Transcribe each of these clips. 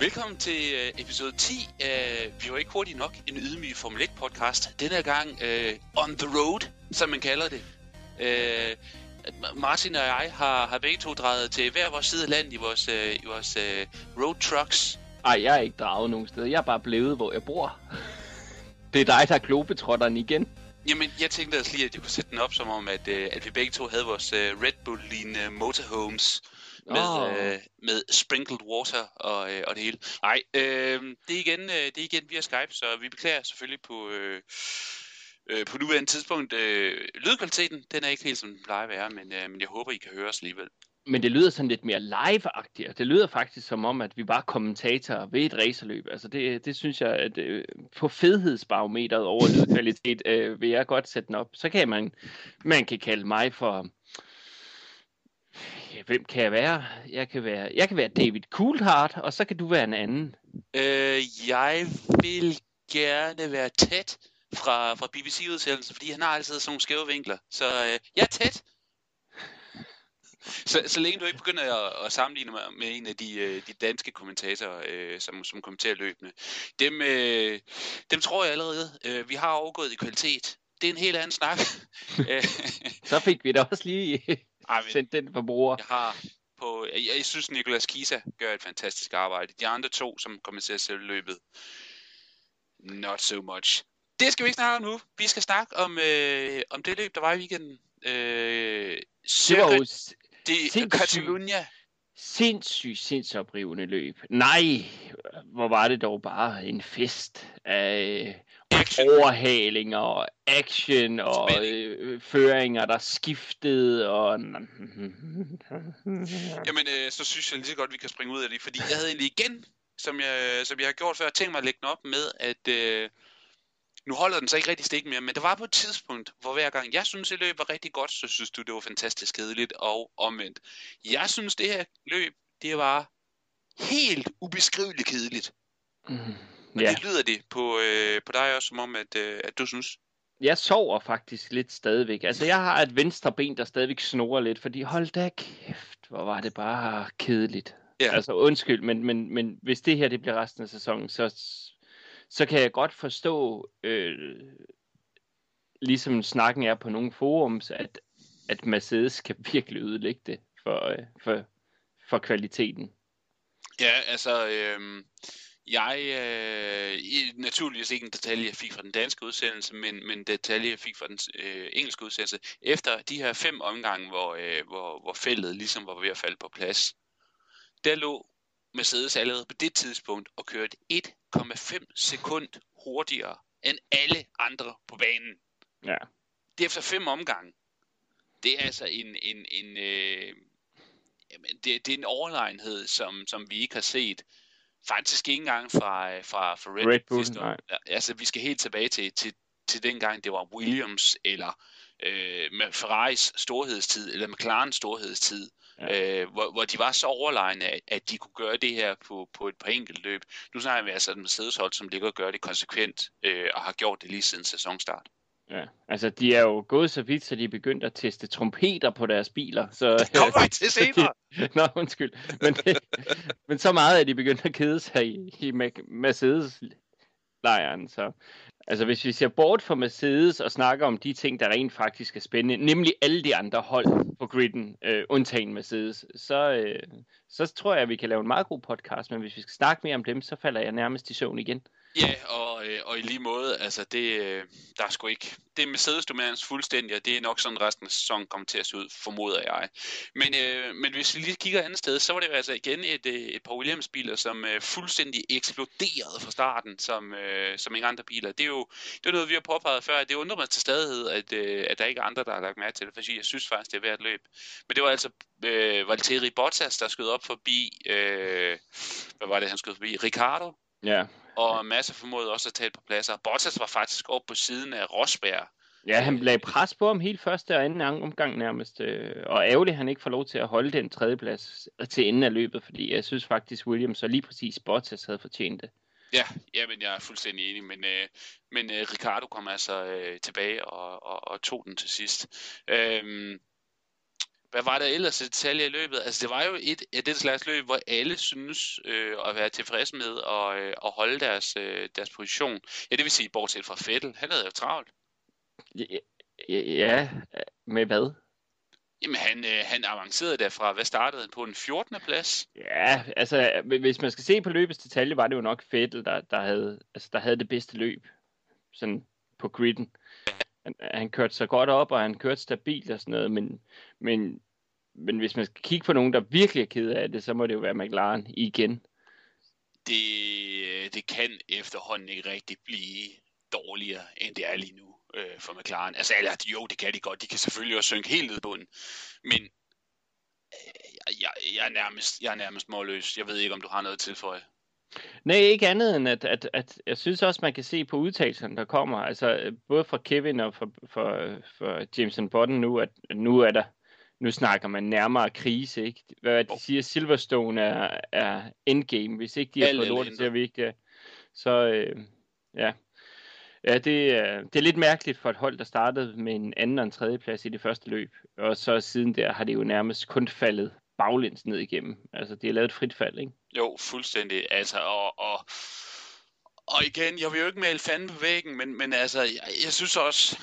Velkommen til øh, episode 10 af Vi var ikke hurtigt nok, en ydmyg Formel 1 podcast. Denne gang øh, on the road, som man kalder det. Øh, Martin og jeg har, har begge to drejet til hver vores side af landet i vores, øh, i vores øh, road trucks. Ej, jeg er ikke draget nogen steder. Jeg er bare blevet, hvor jeg bor. Det er dig, der er globetrotteren igen. Jamen, jeg tænkte altså lige, at jeg kunne sætte den op som om, at, øh, at vi begge to havde vores øh, Red Bull-lignende motorhomes med, Åh. øh, med sprinkled water og, øh, og det hele. Nej, øh, det, er igen, øh, det er igen via Skype, så vi beklager selvfølgelig på, øh, øh, på nuværende tidspunkt. Øh, lydkvaliteten, den er ikke helt som den plejer at være, men, øh, men jeg håber, I kan høre os alligevel. Men det lyder sådan lidt mere live-agtigt. og Det lyder faktisk som om, at vi bare er kommentatorer ved et racerløb. Altså det, det synes jeg, at øh, på fedhedsbarometeret over lydkvalitet øh, vil jeg godt sætte den op. Så kan man, man kan kalde mig for... Ja, hvem kan jeg være? Jeg kan være, jeg kan være David Coulthard, og så kan du være en anden. Øh, jeg vil gerne være tæt fra, fra BBC-udsendelsen, fordi han har altid sådan nogle skæve vinkler. Så øh, jeg er tæt. Så, så længe du ikke begynder at, at sammenligne mig med en af de, øh, de danske kommentatorer, øh, som, som kommenterer løbende, dem, øh, dem tror jeg allerede, øh, vi har overgået i kvalitet. Det er en helt anden snak. Øh, Så fik vi da også lige Ej, men- sendt den på bruger. Jeg har på, jeg, jeg synes, Nicolas Kisa gør et fantastisk arbejde. De andre to, som kommer til at sælge løbet, not so much. Det skal vi ikke snakke om nu. Vi skal snakke om, øh, om det løb, der var i weekenden. Øh, Circuit de. Catalunya. Sindssygt, sindsoprivende løb. Nej, hvor var det dog bare en fest af Action. overhalinger og action og øh, føringer, der skiftede og... Jamen, øh, så synes jeg lige så godt, vi kan springe ud af det, fordi jeg havde egentlig igen, som jeg, som jeg har gjort før, tænkt mig at lægge den op med, at øh, nu holder den så ikke rigtig stik mere, men der var på et tidspunkt, hvor hver gang jeg synes, et løb var rigtig godt, så synes du, det var fantastisk kedeligt og omvendt. Jeg synes, det her løb, det var helt ubeskriveligt kedeligt. Og Ja, det lyder det på, øh, på dig også, som om, at, øh, at du synes. jeg sover faktisk lidt stadigvæk. Altså, jeg har et venstre ben, der stadigvæk snorer lidt, fordi hold da kæft, hvor var det bare kedeligt. Ja. Altså, undskyld, men, men, men hvis det her det bliver resten af sæsonen, så, så kan jeg godt forstå, øh, ligesom snakken er på nogle forums, at, at Mercedes kan virkelig ødelægge det for, øh, for, for kvaliteten. Ja, altså, øh, jeg, øh, i- naturligvis ikke en detalje, jeg fik fra den danske udsendelse, men, men en detalje, jeg fik fra den øh, engelske udsendelse. Efter de her fem omgange, hvor, øh, hvor, hvor feltet ligesom var ved at falde på plads, der lå Mercedes allerede på det tidspunkt og kørte 1,5 sekund hurtigere end alle andre på banen. Ja. Det er efter fem omgange. Det er altså en, en, en øh, jamen, det, det er en overlegenhed, som, som vi ikke har set. Faktisk ikke engang fra, øh, fra, fra Red, Red Bull, nej. Altså, vi skal helt tilbage til, til, til dengang, det var Williams, eller øh, med Ferraris storhedstid, eller McLarens storhedstid, Ja. øh, hvor, hvor de var så overlegne, at, at de kunne gøre det her på, på et par enkelt løb. Nu snakker vi altså et Mercedes-hold, som ligger og gør det konsekvent, øh, og har gjort det lige siden sæsonstart. Ja, altså de er jo gået så vidt, så de er begyndt at teste trompeter på deres biler. Så, Kommer vi til senere! Nå, undskyld. Men, men så meget er de begyndt at kede sig i, i Mercedes-lejren. Så, altså hvis vi ser bort fra Mercedes og snakker om de ting, der rent faktisk er spændende, nemlig alle de andre hold på gridden, øh, undtagen Mercedes, så, øh, så tror jeg, at vi kan lave en meget god podcast. Men hvis vi skal snakke mere om dem, så falder jeg nærmest i søvn igen. Ja, og, øh, og i lige måde, altså det, øh, der er sgu ikke, det er Mercedes dominans fuldstændig, og det er nok sådan resten af sæsonen kommer til at se ud, formoder jeg. Men, øh, men hvis vi lige kigger andet sted, så var det jo altså igen et, øh, et par Williams-biler, som øh, fuldstændig eksploderede fra starten, som, øh, som ingen andre biler. Det er jo det er noget, vi har påpeget før, at det undrer mig til stadighed, at, øh, at der ikke er andre, der har lagt mærke til det, fordi jeg synes faktisk, det er værd løb. Men det var altså øh, Valtteri Bottas, der skød op forbi, øh, hvad var det, han skød forbi? Ricardo, Ja, og Massa formåede også at tage et par pladser. Bottas var faktisk oppe på siden af Rosberg. Ja, han lagde pres på ham helt første og anden omgang nærmest. øh, Og ærgerligt, han ikke får lov til at holde den tredjeplads til enden af løbet, fordi jeg synes faktisk, Williams og lige præcis Bottas havde fortjent det. Ja, jamen jeg er fuldstændig enig, men, øh, men øh, Ricardo kom altså øh, tilbage og, og, og tog den til sidst. Øhm, hvad var der ellers detaljer i løbet? Altså, det var jo et af det slags løb, hvor alle synes øh, at være tilfredse med at, øh, at holde deres, øh, deres position. Ja, det vil sige, bortset fra Fettel. Han havde jo travlt. Ja, ja, med hvad? Jamen, han, øh, han avancerede derfra. Hvad startede han på? En 14. plads? Ja, altså, hvis man skal se på løbets detalje, var det jo nok Fettel, der, der, havde, altså, der havde det bedste løb. Sådan på gridden. Han, han kørte sig godt op, og han kørte stabilt og sådan noget, men, men, men hvis man skal kigge på nogen, der virkelig er ked af det, så må det jo være McLaren igen. Det, øh, det kan efterhånden ikke rigtig blive dårligere, end det er lige nu øh, for McLaren. Altså, eller, jo, det kan de godt. De kan selvfølgelig også synke helt ned i bunden. Men øh, jeg, jeg, er nærmest, jeg er nærmest målløs. Jeg ved ikke, om du har noget at tilføje. Nej, ikke andet end, at, at, at jeg synes også, man kan se på udtalelserne, der kommer, altså både fra Kevin og fra, fra, fra Jameson Button nu, at nu er der, nu snakker man nærmere krise, ikke? Hvad de siger, Silverstone er, er endgame, hvis ikke de har fået lortet til at virke Så øh, ja, Ja, det er, det er lidt mærkeligt for et hold, der startede med en anden og en tredje plads i det første løb. Og så siden der har det jo nærmest kun faldet baglæns ned igennem. Altså, det er lavet et frit fald, ikke? Jo, fuldstændig. Altså, og, og, og igen, jeg vil jo ikke male fanden på væggen, men, men altså, jeg, jeg synes også,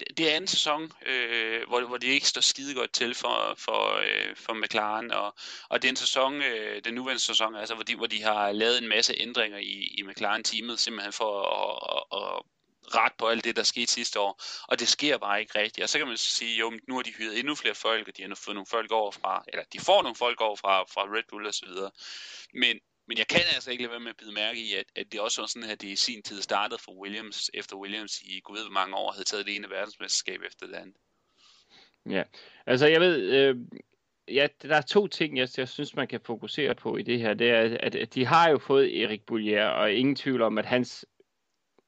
det, det er anden sæson, øh, hvor, hvor de ikke står skide godt til for, for, øh, for McLaren, og, og det er en sæson, øh, den nuværende sæson, altså, hvor, de, hvor de har lavet en masse ændringer i, i McLaren-teamet, simpelthen for at, at, at ret på alt det, der skete sidste år, og det sker bare ikke rigtigt. Og så kan man sige, jo, nu har de hyret endnu flere folk, og de har fået nogle folk over fra, eller de får nogle folk over fra, fra Red Bull og så videre. Men, men jeg kan altså ikke lade være med at bide mærke i, at, at det også var sådan, at det i sin tid startede for Williams, efter Williams i gud ved hvor mange år havde taget det ene verdensmesterskab efter det andet. Ja, altså jeg ved, øh, ja, der er to ting, jeg, jeg synes, man kan fokusere på i det her. Det er, at, at de har jo fået Erik Boulier, og ingen tvivl om, at hans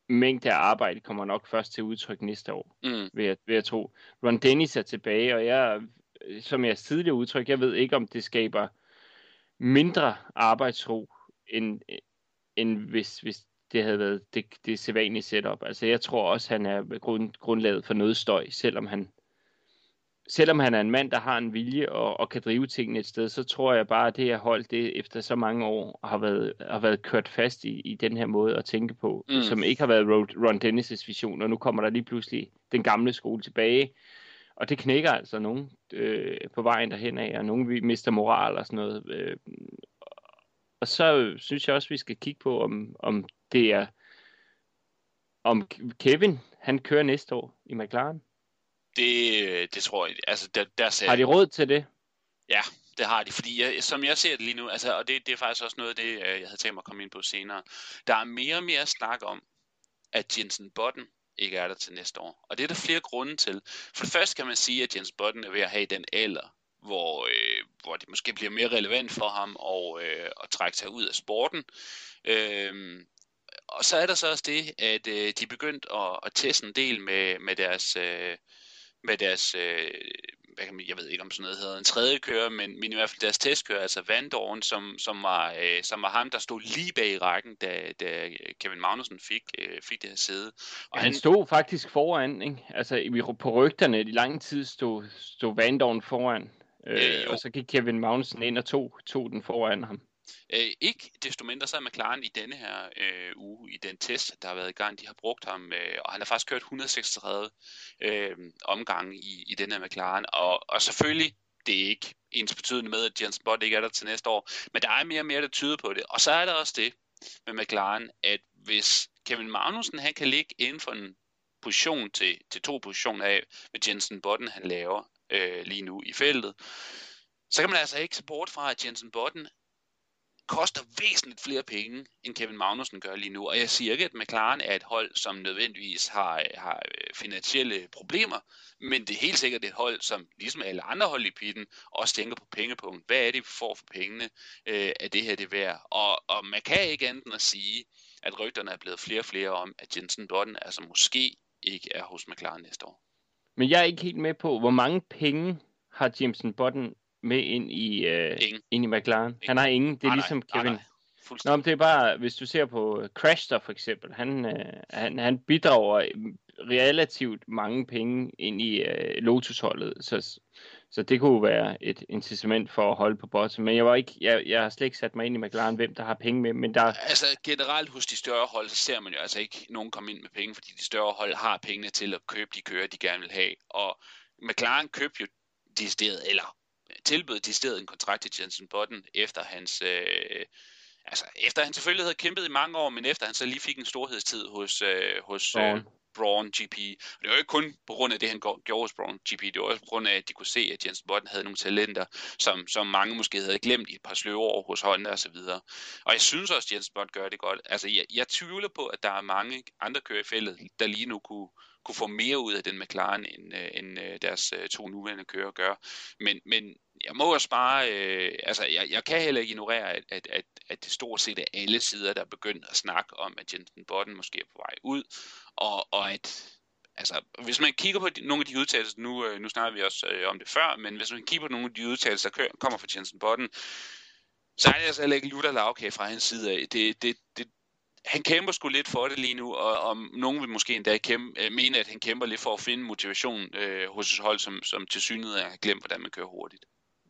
mængde af arbejde kommer nok først til udtryk næste år, mm. vil, jeg, vil jeg tro. Ron Dennis er tilbage, og jeg, som jeg tidligere udtryk, jeg ved ikke, om det skaber mindre arbejdsro, end, end hvis, hvis det havde været det, det sædvanlige setup. Altså jeg tror også, han er grund, grundlaget for noget støj, selvom han selvom han er en mand, der har en vilje og, og kan drive tingene et sted, så tror jeg bare, at det her hold, det efter så mange år har været, har været kørt fast i, i den her måde at tænke på, mm. som ikke har været Ron Dennis' vision, og nu kommer der lige pludselig den gamle skole tilbage, og det knækker altså nogen øh, på vejen derhen af, og nogen mister moral og sådan noget. Øh, og så synes jeg også, vi skal kigge på, om, om det er om Kevin, han kører næste år i McLaren. Det, det tror jeg, altså der, der sagde Har de råd til det? Ja, det har de, fordi jeg, som jeg ser det lige nu, altså, og det, det er faktisk også noget af det, øh, jeg havde tænkt mig at komme ind på senere, der er mere og mere snak om, at Jensen Button ikke er der til næste år. Og det er der flere grunde til. For det første kan man sige, at Jens Button er ved at have den alder, hvor, øh, hvor det måske bliver mere relevant for ham at, øh, at trække sig ud af sporten. Øh, og så er der så også det, at øh, de er begyndt at, at teste en del med, med deres, øh, med deres øh, hvad kan man, jeg ved ikke om sådan noget hedder en tredje kører, men, men i hvert fald deres testkører, altså Vandorn, som, som, var, øh, som var ham, der stod lige bag i rækken, da, da Kevin Magnussen fik, øh, fik det her sæde. Og ja, han, stod faktisk foran, ikke? Altså på rygterne, i lang tid stod, stod Vandorn foran, øh, øh, og så gik Kevin Magnussen ind og tog, tog den foran ham. Øh, ikke desto mindre så er McLaren i denne her øh, uge, i den test, der har været i gang, de har brugt ham, øh, og han har faktisk kørt 136 øh, omgange i, i den her McLaren, og, og selvfølgelig, det er ikke ens betydende med, at Jens Bott ikke er der til næste år, men der er mere og mere, der tyder på det. Og så er der også det med McLaren, at hvis Kevin Magnussen han kan ligge inden for en position til, til to positioner af, hvad Jensen Button han laver øh, lige nu i feltet, så kan man altså ikke se bort fra, at Jensen Button koster væsentligt flere penge, end Kevin Magnussen gør lige nu. Og jeg siger ikke, at McLaren er et hold, som nødvendigvis har, har øh, finansielle problemer, men det er helt sikkert et hold, som ligesom alle andre hold i pitten, også tænker på pengepunkt. Hvad er det, vi får for pengene øh, af det her det værd? Og, og man kan ikke andet end at sige, at rygterne er blevet flere og flere om, at Jensen Button altså måske ikke er hos McLaren næste år. Men jeg er ikke helt med på, hvor mange penge har Jensen Button med ind i, øh, ind i McLaren. Ingen. Han har ingen. Det er nej, ligesom Kevin. Nej, nej. Nå, men det er bare, hvis du ser på Crashter for eksempel, han, øh, han, han bidrager relativt mange penge ind i øh, Lotus-holdet. Så, så det kunne være et incitament for at holde på bottom. Men jeg, var ikke, jeg, jeg har slet ikke sat mig ind i McLaren, hvem der har penge med. Men der... Altså generelt hos de større hold, så ser man jo altså ikke nogen komme ind med penge, fordi de større hold har pengene til at købe de kører, de gerne vil have. Og McLaren købte jo decideret, eller tilbød decideret en kontrakt til Jensen Button efter hans... Øh, altså, efter han selvfølgelig havde kæmpet i mange år, men efter han så lige fik en storhedstid hos, øh, hos øh, Braun GP. Og det var jo ikke kun på grund af det, han gjorde hos Braun GP, det var også på grund af, at de kunne se, at Jensen Button havde nogle talenter, som, som mange måske havde glemt i et par sløve år hos Honda og så videre. Og jeg synes også, at Jensen Button gør det godt. Altså, jeg, jeg tvivler på, at der er mange andre kører i feltet, der lige nu kunne, kunne få mere ud af den McLaren, end, øh, end øh, deres øh, to nuværende kører gør. Men, men jeg må også bare, øh, altså jeg, jeg kan heller ikke ignorere, at, at, at, at det stort set er alle sider, der er begyndt at snakke om, at Jensen Button måske er på vej ud, og, og at altså, hvis man kigger på de, nogle af de udtalelser, nu, øh, nu snakker vi også øh, om det før, men hvis man kigger på nogle af de udtalelser, der kommer fra Jensen Button, så er det altså heller ikke lutter lavkage fra hans side af. Det, det, det, han kæmper sgu lidt for det lige nu, og, og nogen vil måske endda kæmpe, øh, mene, at han kæmper lidt for at finde motivation øh, hos et hold, som, som til synligheden har glemt, hvordan man kører hurtigt.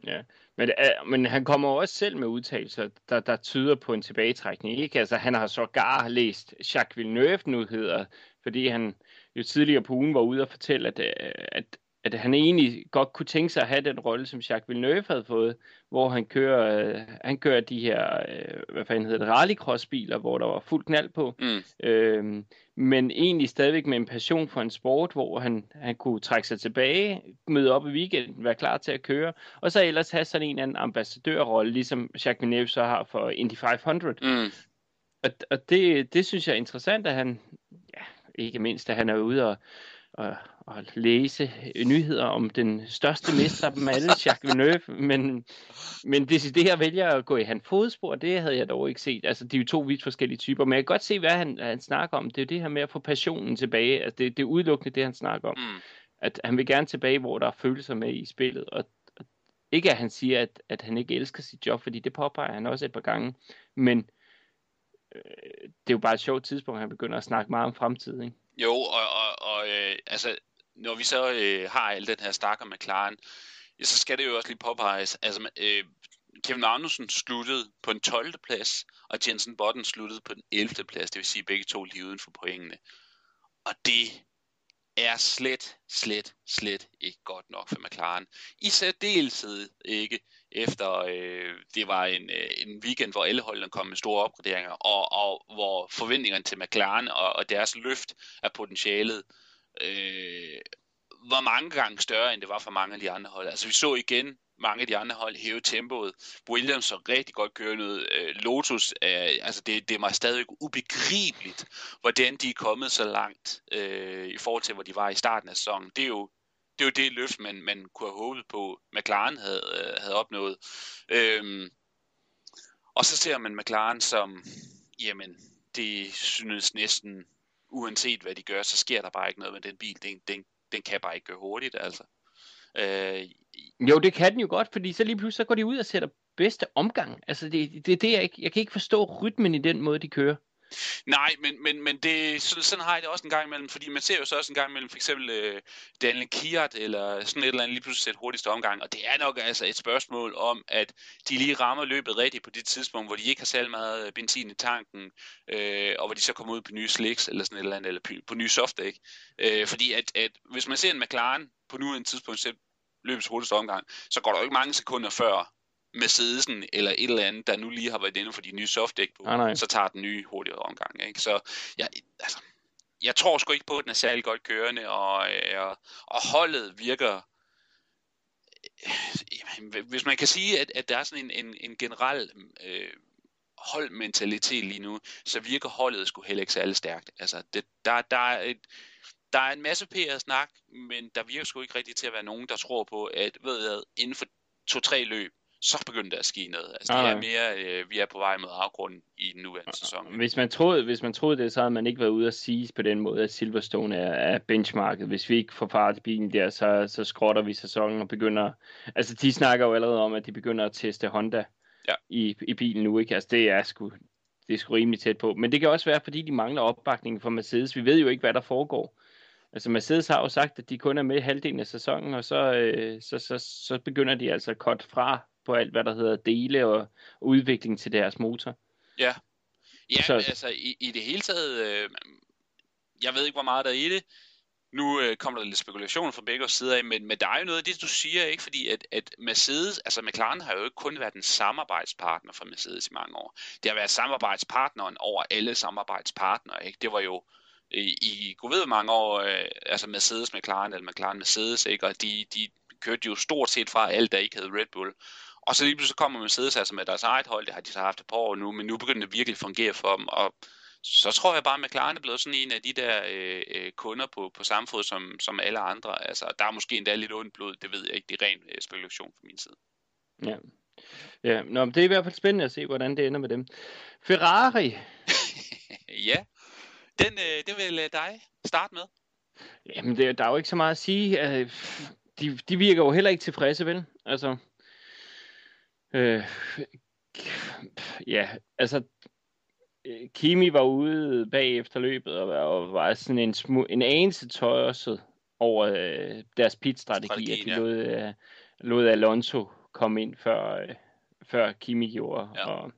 Ja, men, øh, men han kommer også selv med udtalelser, der, der tyder på en tilbagetrækning. Ikke? Altså, han har sågar læst Jacques Villeneuve-nyheder, fordi han jo tidligere på ugen var ude og fortælle, at, øh, at, at han egentlig godt kunne tænke sig at have den rolle, som Jacques Villeneuve havde fået, hvor han kører, øh, han kører de her, øh, hvad fanden hedder det, rallycross-biler, hvor der var fuld knald på, mm. øh, men egentlig stadigvæk med en passion for en sport, hvor han, han kunne trække sig tilbage, møde op i weekenden, være klar til at køre, og så ellers have sådan en anden ambassadørrolle, ligesom Jacques Villeneuve så har for Indy 500. Mm. Og, og det, det synes jeg er interessant, at han, ja, ikke mindst, at han er ude og, og, og læse nyheder om den største mester af dem alle, Jacques Villeneuve, men, men decideret vælger at gå i hans fodspor, det havde jeg dog ikke set. Altså, de er jo to vidt forskellige typer, men jeg kan godt se, hvad han, han snakker om. Det er det her med at få passionen tilbage. Altså, det, det er udelukkende det, han snakker om. Mm. At han vil gerne tilbage, hvor der er følelser med i spillet, og, og ikke at han siger, at, at han ikke elsker sit job, fordi det påpeger han også et par gange, men øh, det er jo bare et sjovt tidspunkt, at han begynder at snakke meget om fremtiden, ikke? Jo, og, og, og øh, altså, når vi så øh, har al den her stak om McLaren, så skal det jo også lige påpeges, altså øh, Kevin Magnussen sluttede på en 12. plads, og Jensen Button sluttede på den 11. plads, det vil sige begge to lige uden for pointene. Og det er slet, slet, slet ikke godt nok for McLaren. I særdeleshed ikke efter øh, det var en, øh, en weekend, hvor alle holdene kom med store opgraderinger, og, og hvor forventningerne til McLaren og, og deres løft af potentialet øh, var mange gange større, end det var for mange af de andre hold. Altså vi så igen mange af de andre hold hæve tempoet. Williams så rigtig godt kørende. Øh, Lotus, er, altså det, det er mig stadig ubegribeligt, hvordan de er kommet så langt øh, i forhold til, hvor de var i starten af sæsonen. Det er jo det er jo det løft, man, man kunne have håbet på, McLaren havde, øh, havde opnået. Øhm, og så ser man McLaren som, jamen, det synes næsten, uanset hvad de gør, så sker der bare ikke noget med den bil. Den, den, den kan bare ikke køre hurtigt, altså. Øh, jo, det kan den jo godt, fordi så lige pludselig så går de ud og sætter bedste omgang. Altså, det, det, det jeg, ikke, jeg kan ikke forstå rytmen i den måde, de kører. Nej, men, men, men det, sådan, sådan har jeg det også en gang imellem, fordi man ser jo så også en gang imellem for eksempel øh, Daniel Kiat eller sådan et eller andet lige pludselig sætte hurtigste omgang, og det er nok altså et spørgsmål om, at de lige rammer løbet rigtigt på det tidspunkt, hvor de ikke har særlig meget benzin i tanken, øh, og hvor de så kommer ud på nye slicks eller sådan et eller andet, eller på, nye softdæk. Øh, fordi at, at hvis man ser en McLaren på nu en tidspunkt sætte løbets hurtigste omgang, så går der jo ikke mange sekunder før, Mercedesen eller et eller andet, der nu lige har været inde for de nye softdæk på, ah, så tager den nye hurtigere omgang. Ikke? Så jeg, altså, jeg tror sgu ikke på, at den er særlig godt kørende, og, øh, og, og holdet virker... Øh, hvis man kan sige, at, at der er sådan en, en, en generel øh, holdmentalitet lige nu, så virker holdet sgu heller ikke særlig stærkt. Altså, det, der, der, er et, der er en masse PR-snak, men der virker sgu ikke rigtig til at være nogen, der tror på, at ved jeg, inden for to-tre løb, så begyndte der at ske noget. Altså, det er mere, øh, vi er på vej mod afgrunden i den nuværende sæson. Hvis man, troede, hvis man troede det, så havde man ikke været ude at sige på den måde, at Silverstone er, er benchmarket. Hvis vi ikke får fart i bilen der, så, så skrotter vi sæsonen og begynder... Altså, de snakker jo allerede om, at de begynder at teste Honda ja. i, i bilen nu, ikke? Altså, det er sgu, det er sgu rimelig tæt på. Men det kan også være, fordi de mangler opbakning fra Mercedes. Vi ved jo ikke, hvad der foregår. Altså Mercedes har jo sagt, at de kun er med halvdelen af sæsonen, og så, øh, så, så, så begynder de altså at cut fra på alt, hvad der hedder dele og udvikling til deres motor. Ja, ja så... altså i, i det hele taget, øh, jeg ved ikke, hvor meget der er i det. Nu øh, kommer der lidt spekulation fra begge sider af, men, men der er jo noget af det, du siger, ikke? Fordi at, at Mercedes, altså McLaren har jo ikke kun været en samarbejdspartner for Mercedes i mange år. Det har været samarbejdspartneren over alle samarbejdspartnere, ikke? Det var jo i, i gud ved mange år, øh, altså Mercedes McLaren eller McLaren Mercedes, ikke? Og de, de kørte jo stort set fra alt, der ikke havde Red Bull. Og så lige pludselig kommer Mercedes altså med deres eget hold, det har de så haft et par år nu, men nu begynder det virkelig at fungere for dem, og så tror jeg bare, at McLaren er blevet sådan en af de der øh, øh, kunder på, på samme fod som, som alle andre. Altså, der er måske endda lidt ondt blod, det ved jeg ikke, det er ren øh, spekulation fra min side. Ja. Ja, Nå, men det er i hvert fald spændende at se, hvordan det ender med dem. Ferrari. ja, den, øh, det vil øh, dig starte med. Jamen, det, der er jo ikke så meget at sige. Øh, de, de virker jo heller ikke tilfredse, vel? Altså, øh, ja, altså, Øh, Kimi var ude bagefter løbet og, og var sådan en, smu, en anelse tøjset over øh, deres pitstrategi, at de ja. lod, øh, lod Alonso komme ind før, øh, før Kimi gjorde. Ja. Og,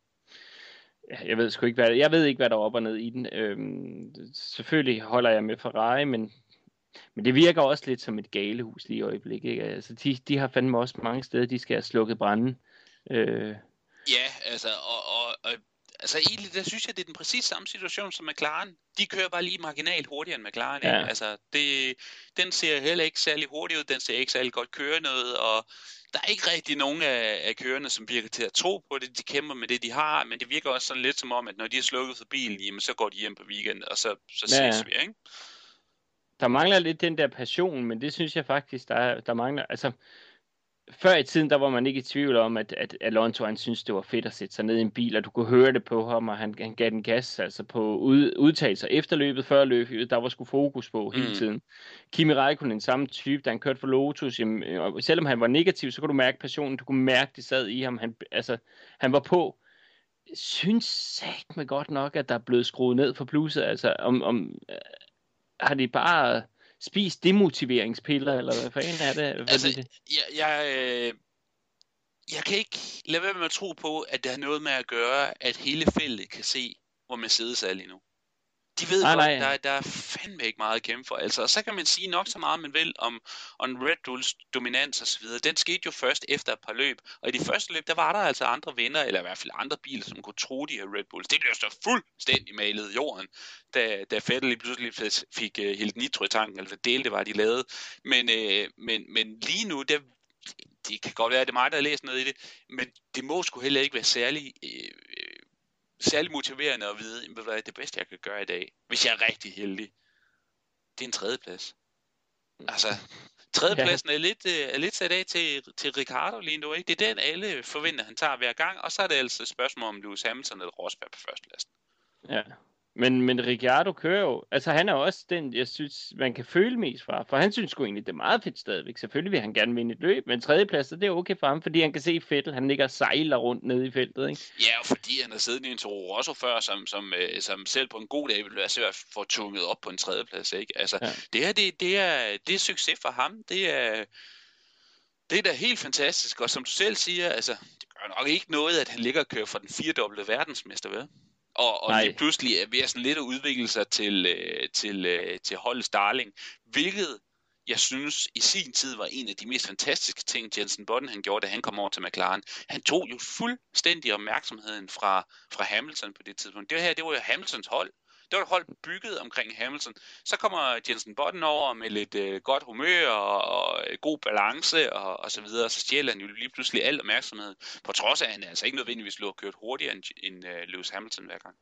ja, jeg ved sgu ikke, hvad, jeg ved ikke, hvad der er op og ned i den. Øhm, selvfølgelig holder jeg med Ferrari, men, men det virker også lidt som et galehus lige i øjeblikket. Ikke? Altså, de, de har fandme også mange steder, de skal have slukket branden. Øh, Ja, altså, og, og, og altså egentlig, der synes jeg, det er den præcis samme situation som McLaren. De kører bare lige marginalt hurtigere end McLaren. Ja. Altså, det, den ser heller ikke særlig hurtig ud, den ser ikke særlig godt køre noget, og der er ikke rigtig nogen af, af kørerne, som virker til at tro på det. De kæmper med det, de har, men det virker også sådan lidt som om, at når de har slukket for bilen, jamen, så går de hjem på weekend, og så, så ja. ses vi, ikke? Der mangler lidt den der passion, men det synes jeg faktisk, der, der mangler. Altså, før i tiden, der var man ikke i tvivl om, at, at Alonso, han synes, det var fedt at sætte sig ned i en bil, og du kunne høre det på ham, og han, han gav den gas, altså på ud, udtalelser efter løbet, før løbet, der var sgu fokus på hele mm. tiden. Kimi Räikkönen, samme type, da han kørte for Lotus, jamen, og selvom han var negativ, så kunne du mærke passionen, du kunne mærke, det sad i ham, han, altså, han var på. Synes sagt med godt nok, at der er blevet skruet ned for plusset, altså, om, om har de bare spis demotiveringspiller, eller hvad fanden er det? altså, det? Jeg, jeg, øh, jeg kan ikke lade være med at tro på, at det har noget med at gøre, at hele feltet kan se, hvor Mercedes er lige nu. De ved nej, godt, nej. Der, der er fandme ikke meget at kæmpe for. Altså, og så kan man sige nok så meget, man vil om, om Red Bulls dominans osv. Den skete jo først efter et par løb. Og i de første løb, der var der altså andre vinder, eller i hvert fald andre biler, som kunne tro de her Red Bulls. Det blev så fuldstændig malet i jorden, da, da Vettel lige pludselig fik uh, helt nitro i tanken, eller hvad del det var, de lavede. Men, uh, men, men lige nu, der, det kan godt være, at det er mig, der har læst noget i det, men det må sgu heller ikke være særlig øh, særlig motiverende at vide, hvad er det bedste, jeg kan gøre i dag, hvis jeg er rigtig heldig. Det er en tredjeplads. Altså, tredjepladsen ja. er, lidt, øh, er lidt sat af til, til Ricardo lige nu, ikke? Det er den, alle forventer, han tager hver gang, og så er det altså et spørgsmål om Lewis Hamilton eller Rosberg på førstepladsen. Ja. Men, men Ricciardo kører jo, altså han er også den, jeg synes, man kan føle mest fra, for han synes sgu egentlig, det er meget fedt stadigvæk. Selvfølgelig vil han gerne vinde et løb, men tredjeplads, det er okay for ham, fordi han kan se Fettel, han ligger og sejler rundt nede i feltet, ikke? Ja, og fordi han har siddet i en Toro Rosso før, som, som, øh, som selv på en god dag vil være svært at få tunget op på en tredjeplads, ikke? Altså, ja. det her, det, det, er, det er succes for ham, det er, det er da helt fantastisk, og som du selv siger, altså, det gør nok ikke noget, at han ligger og kører for den firedobbelte verdensmester, vel? Og, og lige pludselig er ved at sådan lidt at udvikle sig til, øh, til, øh, til holdets darling, hvilket jeg synes i sin tid var en af de mest fantastiske ting, Jensen Button han gjorde, da han kom over til McLaren. Han tog jo fuldstændig opmærksomheden fra, fra Hamilton på det tidspunkt. Det her, det var jo Hamiltons hold. Det var et hold bygget omkring Hamilton. Så kommer Jensen Button over med lidt øh, godt humør og, og god balance og, og så videre. Så stjæler han jo lige pludselig al opmærksomhed. På trods af, at han altså ikke nødvendigvis lå kørt hurtigere end, end uh, Lewis Hamilton hver gang.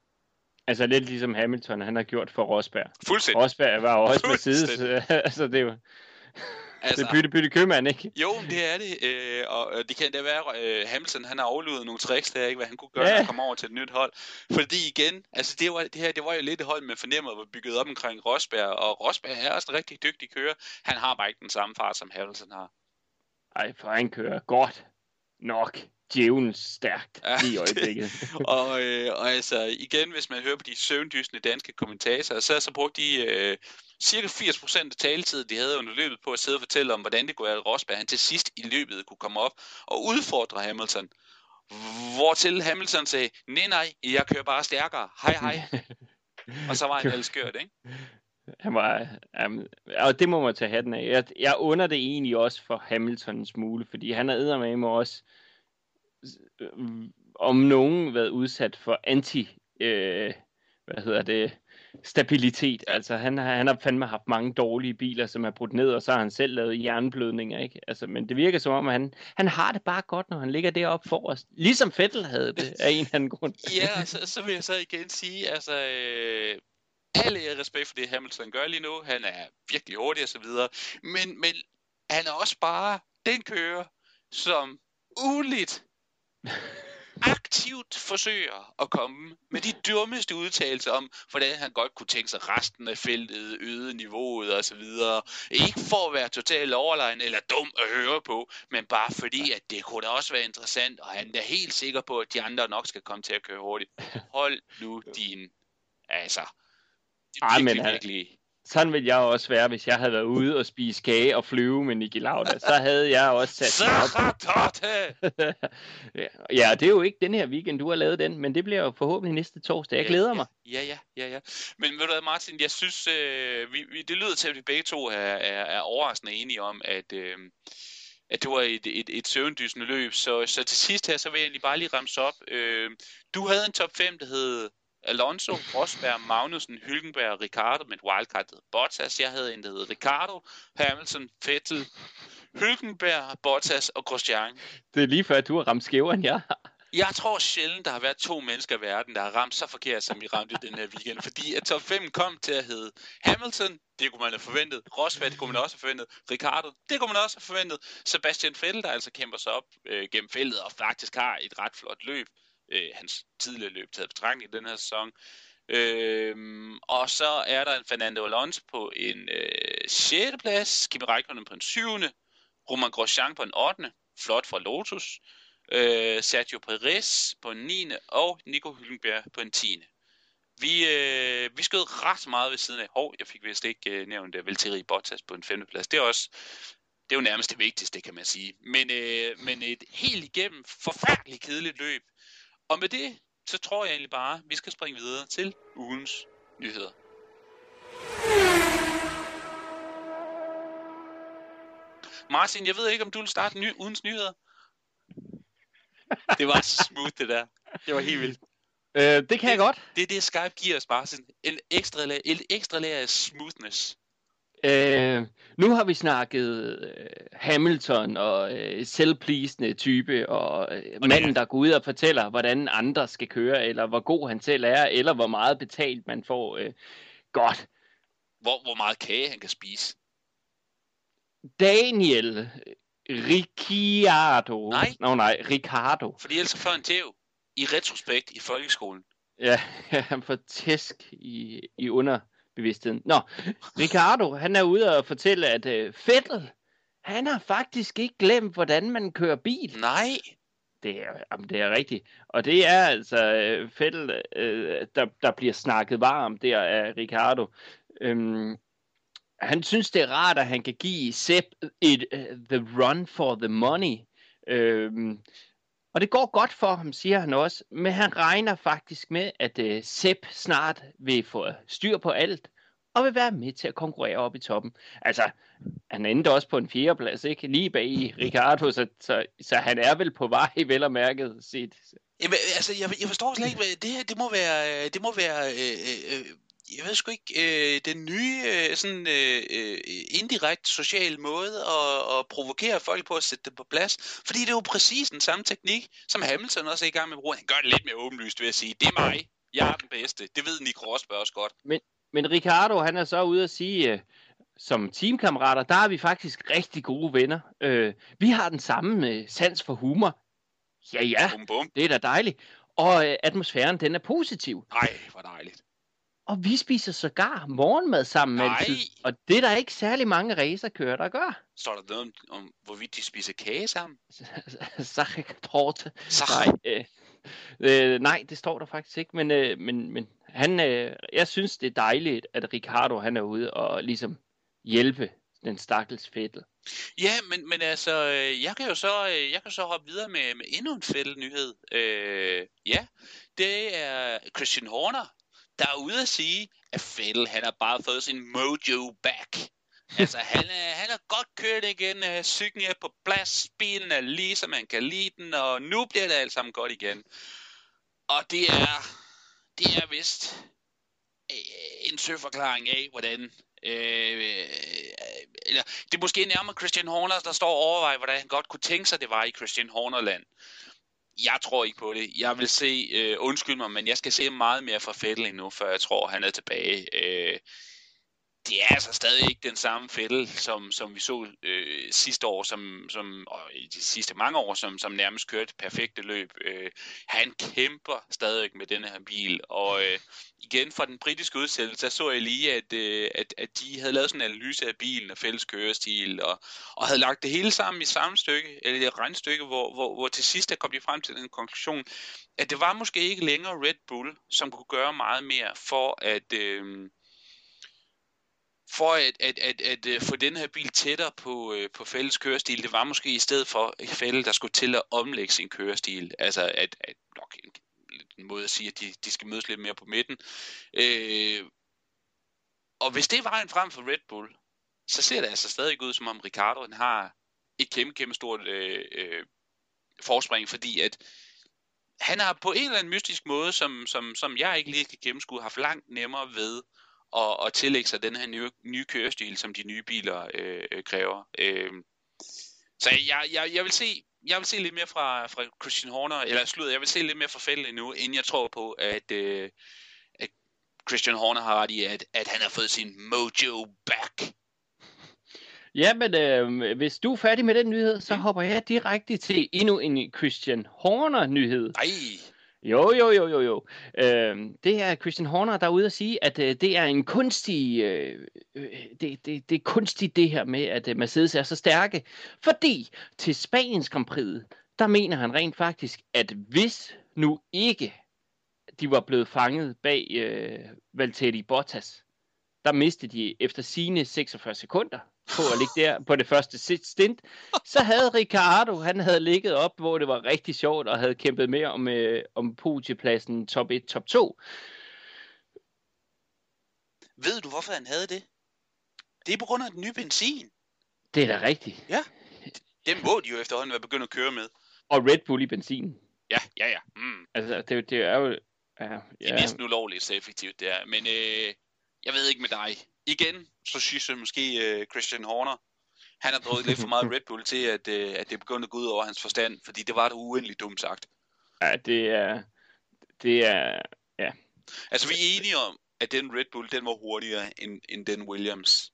Altså lidt ligesom Hamilton, han har gjort for Rosberg. Fuldstændig. Rosberg var også med side, altså det var... Altså, det er bytte, bytte købmand, ikke? Jo, det er det. Øh, og det kan da være, øh, Hamilton han har overlevet nogle tricks der, ikke, hvad han kunne gøre, ja. når han kom over til et nyt hold. Fordi igen, altså det, var, det her, det var jo lidt et hold, med fornemmet var bygget op omkring Rosberg, og Rosberg er også en rigtig dygtig kører. Han har bare ikke den samme fart, som Hamilton har. Ej, for han kører godt nok djævlen stærkt ja, i øjeblikket. og, øh, og altså, igen, hvis man hører på de søvndysende danske kommentatorer, så, så brugte de øh, cirka 80% af taletiden, de havde under løbet på at sidde og fortælle om, hvordan det kunne være, at Rosberg han til sidst i løbet kunne komme op og udfordre Hamilton. Hvortil Hamilton sagde, nej nej, jeg kører bare stærkere, hej hej. og så var han ellers kørt, ikke? Han var, um, og det må man tage hatten af. Jeg, jeg under det egentlig også for Hamiltons smule, fordi han er med også øh, om nogen været udsat for anti, øh, hvad hedder det, stabilitet. Altså, han, har, han har fandme haft mange dårlige biler, som er brudt ned, og så har han selv lavet jernblødninger, ikke? Altså, men det virker som om, at han, han har det bare godt, når han ligger deroppe for os. Ligesom Fettel havde det, af en eller anden grund. ja, så, så vil jeg så igen sige, altså, øh, alle respekt for det, Hamilton gør lige nu. Han er virkelig hurtig og så videre. Men, men han er også bare den kører, som uligt aktivt forsøger at komme med de dummeste udtalelser om, hvordan han godt kunne tænke sig resten af feltet, øde niveauet og så videre. Ikke for at være totalt overlegen eller dum at høre på, men bare fordi, at det kunne da også være interessant, og han er helt sikker på, at de andre nok skal komme til at køre hurtigt. Hold nu din... Altså, det er virkelig, men, virkelig sådan ville jeg også være, hvis jeg havde været ude og spise kage og flyve med Niki Lauda. Så havde jeg også sat ja, det er jo ikke den her weekend, du har lavet den, men det bliver jo forhåbentlig næste torsdag. Jeg ja, glæder mig. Ja, ja, ja, ja. Men ved du hvad, Martin, jeg synes, øh, vi, vi, det lyder til, at vi begge to er, er, er overraskende enige om, at... Øh, at det var et, et, et søvndysende løb. Så, så til sidst her, så vil jeg egentlig bare lige ramse op. Øh, du havde en top 5, der hed Alonso, Rosberg, Magnussen, Hülkenberg, Ricardo med wildcard Bottas. Jeg havde en, der hed Ricardo, Hamilton, Vettel, Hülkenberg, Bottas og Grosjean. Det er lige før, at du har ramt skævere end jeg Jeg tror sjældent, der har været to mennesker i verden, der har ramt så forkert, som vi ramte den her weekend. Fordi at top 5 kom til at hedde Hamilton, det kunne man have forventet. Rosberg, det kunne man også have forventet. Ricardo, det kunne man også have forventet. Sebastian Vettel, der altså kæmper sig op øh, gennem feltet og faktisk har et ret flot løb øh, hans tidligere løb taget betragtning i den her sæson. Øhm, og så er der en Fernando Alonso på en øh, 6. plads, Kimi Räikkönen på en 7. Roman Grosjean på en 8. Flot fra Lotus. Øh, Sergio Perez på en 9. og Nico Hülkenberg på en 10. Vi, øh, vi skød ret meget ved siden af. Hov, jeg fik vist ikke øh, nævnt uh, Valtteri Bottas på en 5. plads. Det er også det er jo nærmest det vigtigste, kan man sige. Men, øh, men et helt igennem forfærdeligt kedeligt løb, og med det, så tror jeg egentlig bare, at vi skal springe videre til ugens nyheder. Martin, jeg ved ikke, om du vil starte ny, ugens nyheder. Det var smooth, det der. Det var helt vildt. Øh, det kan det, jeg godt. Det er det, Skype giver os bare. Sådan en ekstra, en ekstra lag af smoothness. Øh, nu har vi snakket øh, Hamilton og øh, selvplisende type, og øh, manden, der går ud og fortæller, hvordan andre skal køre, eller hvor god han selv er, eller hvor meget betalt man får. Øh, godt. Hvor, hvor meget kage han kan spise. Daniel Ricciardo. Nej. Nå nej, Ricardo. Fordi ellers får han tæv i retrospekt i folkeskolen. Ja, han får tæsk i, i under bevidstheden. Nå, Ricardo, han er ude og fortælle, at uh, Fettel, han har faktisk ikke glemt, hvordan man kører bil. Nej. Det er, jamen, det er rigtigt. Og det er altså uh, Fettel, uh, der, der bliver snakket varmt der af Ricardo. Um, han synes, det er rart, at han kan give Sepp et uh, the run for the money. Um, og det går godt for ham, siger han også, men han regner faktisk med, at øh, Sepp snart vil få styr på alt, og vil være med til at konkurrere op i toppen. Altså, han endte også på en fjerdeplads, ikke? Lige bag Ricardo, så, så, så han er vel på vej, vel og mærket set. Jamen, altså, jeg, jeg forstår slet ikke, hvad det her, det må være, øh, det må være øh, øh, øh jeg ved sgu ikke, øh, den nye øh, sådan øh, øh, indirekt social måde at, at provokere folk på at sætte det på plads. Fordi det er jo præcis den samme teknik, som Hamilton også er i gang med at bruge. Han gør det lidt mere åbenlyst ved at sige, det er mig, jeg er den bedste. Det ved Nick Rosberg også godt. Men, men Ricardo, han er så ude at sige, øh, som teamkammerater, der er vi faktisk rigtig gode venner. Øh, vi har den samme øh, sans for humor. Ja, ja, bum, bum. det er da dejligt. Og øh, atmosfæren, den er positiv. Nej, hvor dejligt. Og vi spiser sågar morgenmad sammen Nej. altid. Og det er der ikke særlig mange racerkører, der gør. Står der noget om, om hvorvidt de spiser kage sammen? Sachertorte. Sach. Nej, øh, øh, nej, det står der faktisk ikke. Men, øh, men, men han, øh, jeg synes, det er dejligt, at Ricardo han er ude og ligesom hjælpe den stakkels fættel. Ja, men, men altså, øh, jeg kan jo så, øh, jeg kan så hoppe videre med, med endnu en fælde nyhed. Øh, ja, det er Christian Horner, der er ude at sige, at Fettel, han har bare fået sin mojo back. altså, han er, han er godt kørt igen, cyklen er på plads, bilen er lige, som man kan lide den, og nu bliver det alt sammen godt igen. Og det er, det er vist en søforklaring af, hvordan Øh, eller, det er måske nærmere Christian Horner, der står og overvejer, hvordan han godt kunne tænke sig, det var i Christian Hornerland. Jeg tror ikke på det. Jeg vil se, øh, undskyld mig, men jeg skal se meget mere fra Fettel endnu, før jeg tror, han er tilbage. Øh, det er altså stadig ikke den samme fælde, som, som vi så øh, sidste år, som, som, og i de sidste mange år, som, som nærmest kørte perfekte løb. Øh, han kæmper stadig med denne her bil, og øh, igen fra den britiske udsættelse, så jeg lige, at, øh, at, at de havde lavet sådan en analyse af bilen og fælles kørestil, og, og havde lagt det hele sammen i samme stykke, eller et regnstykke, hvor, hvor, hvor til sidst der kom de frem til den konklusion, at det var måske ikke længere Red Bull, som kunne gøre meget mere for at... Øh, for at, at, at, at, at få den her bil tættere på, øh, på fælles kørestil, det var måske i stedet for fælde, der skulle til at omlægge sin kørestil. Altså at, at nok en, en måde at sige, at de, de skal mødes lidt mere på midten. Øh, og hvis det er vejen frem for Red Bull, så ser det altså stadig ud, som om Ricardo han har et kæmpe, kæmpe stort øh, øh, forspring, fordi at han har på en eller anden mystisk måde, som, som, som jeg ikke lige kan gennemskue, haft langt nemmere ved og, og tillægge sig den her nye, nye kørestil, som de nye biler øh, kræver. Øh, så jeg, jeg, jeg vil se jeg vil se lidt mere fra, fra Christian Horner, eller slut, jeg vil se lidt mere fra Fælde nu, inden jeg tror på, at, øh, at Christian Horner har ret i, at, at han har fået sin mojo back. Ja, men øh, hvis du er færdig med den nyhed, så mm. hopper jeg direkte til endnu en Christian Horner-nyhed. Nej. Jo, jo, jo, jo, jo. Øh, det er Christian Horner, der er ude at sige, at øh, det er en kunstig, øh, øh, det, det, det er kunstigt det her med, at øh, Mercedes er så stærke. Fordi til Spaniens Grand Prix, der mener han rent faktisk, at hvis nu ikke de var blevet fanget bag øh, Valtteri Bottas, der mistede de efter sine 46 sekunder på at ligge der på det første stint, så havde Ricardo, han havde ligget op, hvor det var rigtig sjovt, og havde kæmpet mere om, øh, om podiepladsen top 1, top 2. Ved du, hvorfor han havde det? Det er på grund af den nye benzin. Det er da rigtigt. Ja, den må de jo efterhånden være begyndt at køre med. Og Red Bull i benzin. Ja, ja, ja. Mm. Altså, det, det er jo... Ja, ja. Det er næsten ulovligt så effektivt, det er. Men øh, jeg ved ikke med dig. Igen, så synes jeg måske uh, Christian Horner, han har drukket lidt for meget Red Bull til, at, uh, at det begyndte at gå ud over hans forstand, fordi det var det uendeligt dumt sagt. Ja, det er... Det er... Ja. Altså, vi er enige om, at den Red Bull, den var hurtigere end, end den Williams.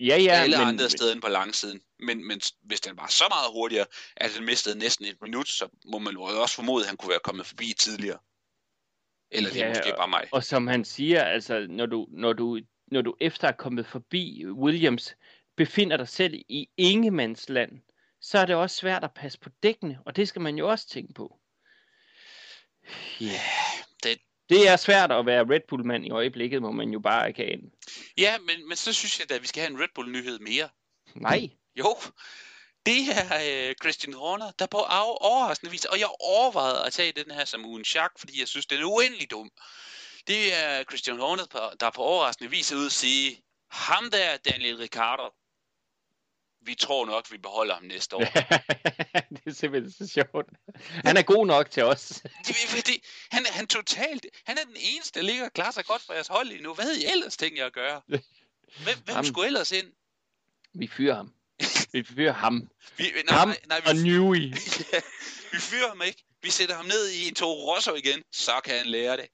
Ja, ja. Alle men, andre steder end på langsiden. Men, men hvis den var så meget hurtigere, at den mistede næsten et minut, så må man jo også formode, at han kunne være kommet forbi tidligere. Eller det er ja, måske bare mig. Og som han siger, altså, når du, når du, når du efter er kommet forbi Williams, befinder dig selv i ingemandsland, så er det også svært at passe på dækkene, og det skal man jo også tænke på. Ja, yeah, det... Det er svært at være Red Bull-mand i øjeblikket, må man jo bare erkende. Ja, men, men så synes jeg da, at vi skal have en Red Bull-nyhed mere. Nej. Jo, det er øh, Christian Horner, der på overraskende vis, og jeg overvejede at tage den her som ugen chak, fordi jeg synes, den er uendelig dum. Det er Christian Horner, der på overraskende vis er ude at sige, ham der, Daniel Ricciardo, vi tror nok, vi beholder ham næste år. det er simpelthen så sjovt. Han er god nok til os. det, fordi han, han totalt, han er den eneste, der ligger og klarer sig godt for jeres hold nu. Hvad havde I ellers tænkt jer at gøre? Hvem, hvem skulle ellers ind? Vi fyrer ham. Vi fyrer ham. Vi, nej, ham nej, nej, vi, og Newey. ja, vi fyrer ham ikke. Vi sætter ham ned i en to Rosso igen, så kan han lære det.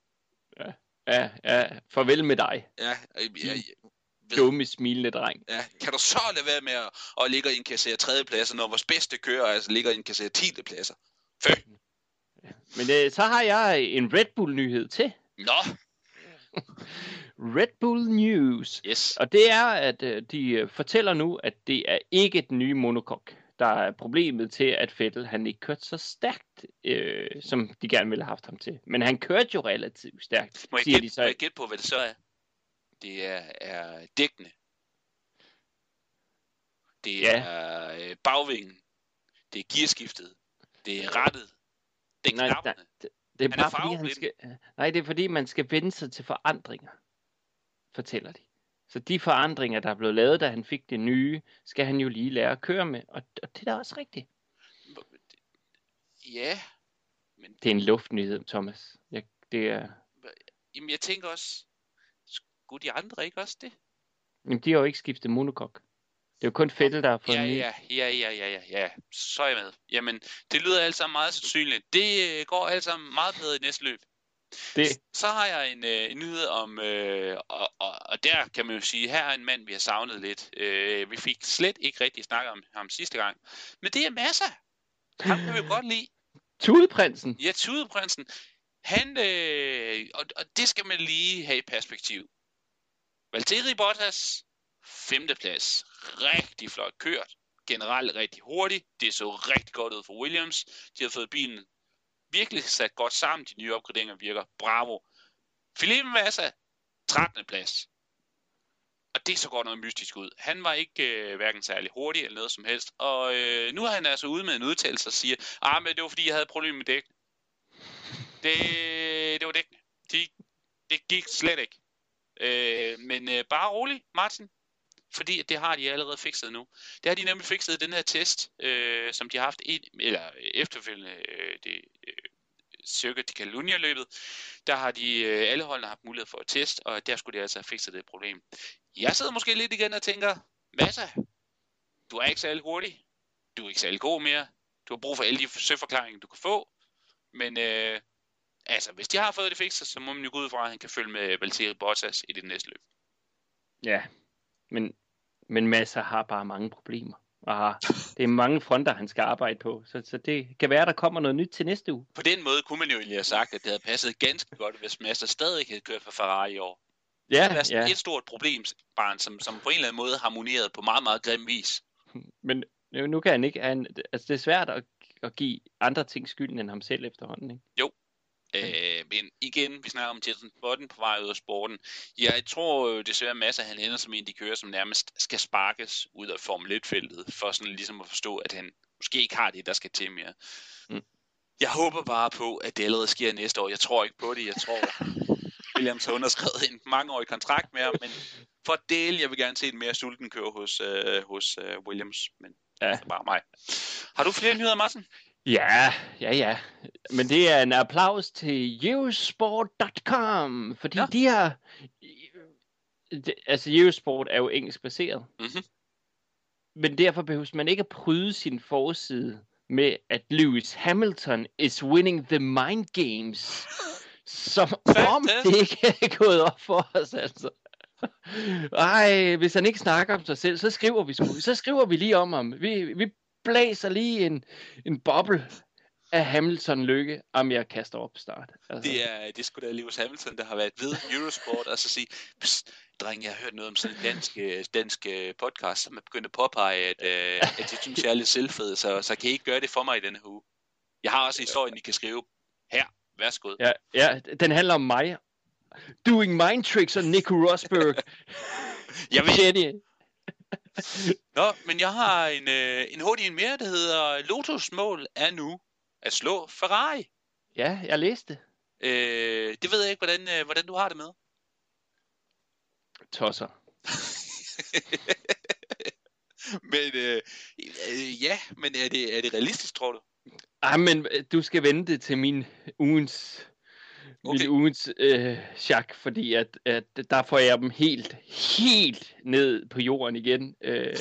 Ja, ja, ja. farvel med dig. Ja, ja, ja dumme smilende dreng. Ja, kan du så lade være med at, at ligge og indkassere tredjepladser, når vores bedste kører altså ligger og indkasserer tiende pladser? Fø! Men øh, så har jeg en Red Bull-nyhed til. Nå! Red Bull News. Yes. Og det er, at øh, de øh, fortæller nu, at det er ikke den nye monokok. Der er problemet til, at Fettel han ikke kørte så stærkt, øh, som de gerne ville have haft ham til. Men han kørte jo relativt stærkt, Må jeg, siger de gætte, så. må jeg gætte på, hvad det så er? Det er, er dækkene. Det Ja. er øh, bagvingen. Det er gearskiftet. Det er rettet. Det er Nej, knapperne. Det er Han er bare fordi, han skal... Nej, det er fordi, man skal vende sig til forandringer, fortæller de. Så de forandringer, der er blevet lavet, da han fik det nye, skal han jo lige lære at køre med. Og, og det er da også rigtigt. Ja, men Det er en luftnyhed, Thomas. Jeg, det er... jamen, jeg tænker også, skulle de andre ikke også det? Jamen, de har jo ikke skiftet monokok. Det er jo kun Fettel, der har fået Ja, en ny. ja, ja, ja, ja, ja, ja. Så er jeg med. Jamen, det lyder alt sammen meget sandsynligt. Det øh, går alt sammen meget bedre i næste løb. Det, Så har jeg en, øh, en nyhed om, øh, og, og, og der kan man jo sige, her er en mand, vi har savnet lidt. Øh, vi fik slet ikke rigtig snakket om ham sidste gang. Men det er Massa. Ham kan vi jo godt lide. Tudeprinsen. Ja, Tudeprinsen. Han, øh, og, og det skal man lige have i perspektiv. Valtteri Bottas, femteplads. Rigtig flot kørt. Generelt rigtig hurtigt. Det så rigtig godt ud for Williams. De har fået bilen virkelig sat godt sammen. De nye opgraderinger virker. Bravo. Felipe Massa, 13. plads. Og det så godt noget mystisk ud. Han var ikke øh, hverken særlig hurtig eller noget som helst. Og øh, nu er han altså ude med en udtalelse og siger, ah, men det var fordi, jeg havde problemer med dækken. Det, det var dækkene. De, det gik slet ikke. Øh, men øh, bare rolig, Martin. Fordi det har de allerede fikset nu. Det har de nemlig fikset i den her test, øh, som de har haft en, eller øh, efterfølgende øh, det øh, Circuit de Catalunya-løbet. Der har de øh, alle holdene haft mulighed for at teste, og der skulle de altså have fikset det problem. Jeg sidder måske lidt igen og tænker, Massa, du er ikke særlig hurtig. Du er ikke særlig god mere. Du har brug for alle de søforklaringer, du kan få. Men øh, altså, hvis de har fået det fikset, så må man jo gå ud fra, at han kan følge med Valtteri Bottas i det næste løb. Ja, men, men Massa har bare mange problemer. Og det er mange fronter, han skal arbejde på. Så, så det kan være, der kommer noget nyt til næste uge. På den måde kunne man jo egentlig have sagt, at det havde passet ganske godt, hvis Massa stadig havde kørt for Ferrari i år. Det Ja, været sådan ja. et stort problem, barn, som, som på en eller anden måde harmonerede på meget, meget grim vis. Men nu, kan han ikke... Han, altså, det er svært at, at give andre ting skylden end ham selv efterhånden. Ikke? Øh, men igen, vi snakker om Jensen Button på vej ud af sporten. Jeg tror desværre masser, at han ender som en af de kører, som nærmest skal sparkes ud af Formel 1-feltet, for sådan ligesom at forstå, at han måske ikke har det, der skal til mere. Mm. Jeg håber bare på, at det allerede sker næste år. Jeg tror ikke på det. Jeg tror, Williams har underskrevet en mangeårig kontrakt med ham, men for del, jeg vil gerne se en mere sulten køre hos, øh, hos øh, Williams, men Ja. det er bare mig. Har du flere nyheder, Martin? Ja, ja, ja. Men det er en applaus til Eurosport.com, fordi Ja. de har... Det, altså, Eurosport er jo engelsk baseret. Mhm. Men derfor behøver man ikke at pryde sin forside med, at Lewis Hamilton is winning the mind games. Som om det ikke er gået op for os, altså. Ej, hvis han ikke snakker om sig selv, så skriver vi, sgu, så skriver vi lige om ham. Vi, vi blæser lige en, en boble af Hamilton lykke, om jeg kaster op start. Altså, Det er, det er sgu da Lewis Hamilton, der har været ved Eurosport, og så sige, Psst, dreng, jeg har hørt noget om sådan en dansk, øh, dansk øh, podcast, som er begyndt at påpege, at, øh, at de synes, jeg er lidt selvfed, så, så kan I ikke gøre det for mig i denne uge. Jeg har også historien, I kan skrive her. Værsgo. ja, ja, den handler om mig. Doing mind tricks on Nico Rosberg. Jeg ved. Nå, men jeg har en, øh, en hurtig en mere, der hedder Lotus mål er nu at slå Ferrari. Ja, jeg læste det. Øh, det ved jeg ikke, hvordan, øh, hvordan du har det med. Tosser. men øh, øh, ja, men er det, er det realistisk, tror du? Ej, men øh, du skal vente til min ugens, okay. Min ugens øh, chak, fordi at, at der får jeg dem helt, helt ned på jorden igen. Øh,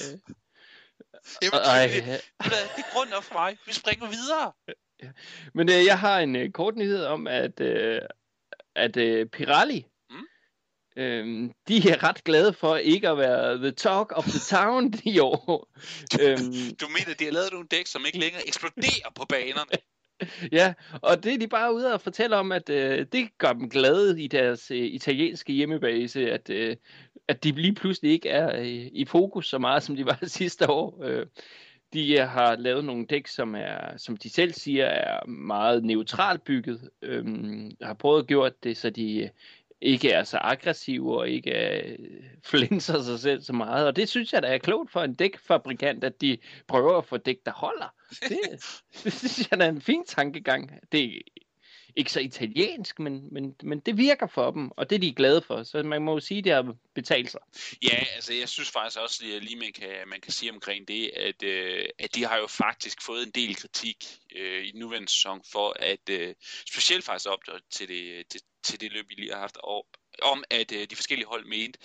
Jamen, ej, det, det, det er grund nok for mig. Vi springer videre. men øh, jeg har en øh, kort nyhed om, at, øh, at øh, Pirelli, Mm. øh, de er ret glade for ikke at være the talk of the town i år. øhm, Du mener, de har lavet nogle dæk, som ikke længere eksploderer på banerne? Ja, og det er de bare ude og fortælle om, at øh, det gør dem glade i deres øh, italienske hjemmebase, at, øh, at de lige pludselig ikke er øh, i fokus så meget, som de var sidste år. Øh, De øh, har lavet nogle dæk, som er, som de selv siger, er meget neutralt bygget. Øhm, har prøvet at gjort det, så de øh, ikke er så aggressive og ikke øh, flinser sig selv så meget. Og det synes jeg, der er klogt for en dækfabrikant, at de prøver at få dæk, der holder. Det, det synes jeg, der er en fin tankegang. Det er ikke så italiensk, men, men, men det virker for dem, og det er de glade for. Så man må jo sige, at det har betalt sig. Ja, altså jeg synes faktisk også, at lige man kan, man kan sige omkring det, at, øh, at de har jo faktisk fået en del kritik øh, i den nuværende sæson for, at øh, specielt faktisk op til det, til, til det løb, vi lige har haft op, om, at øh, de forskellige hold mente,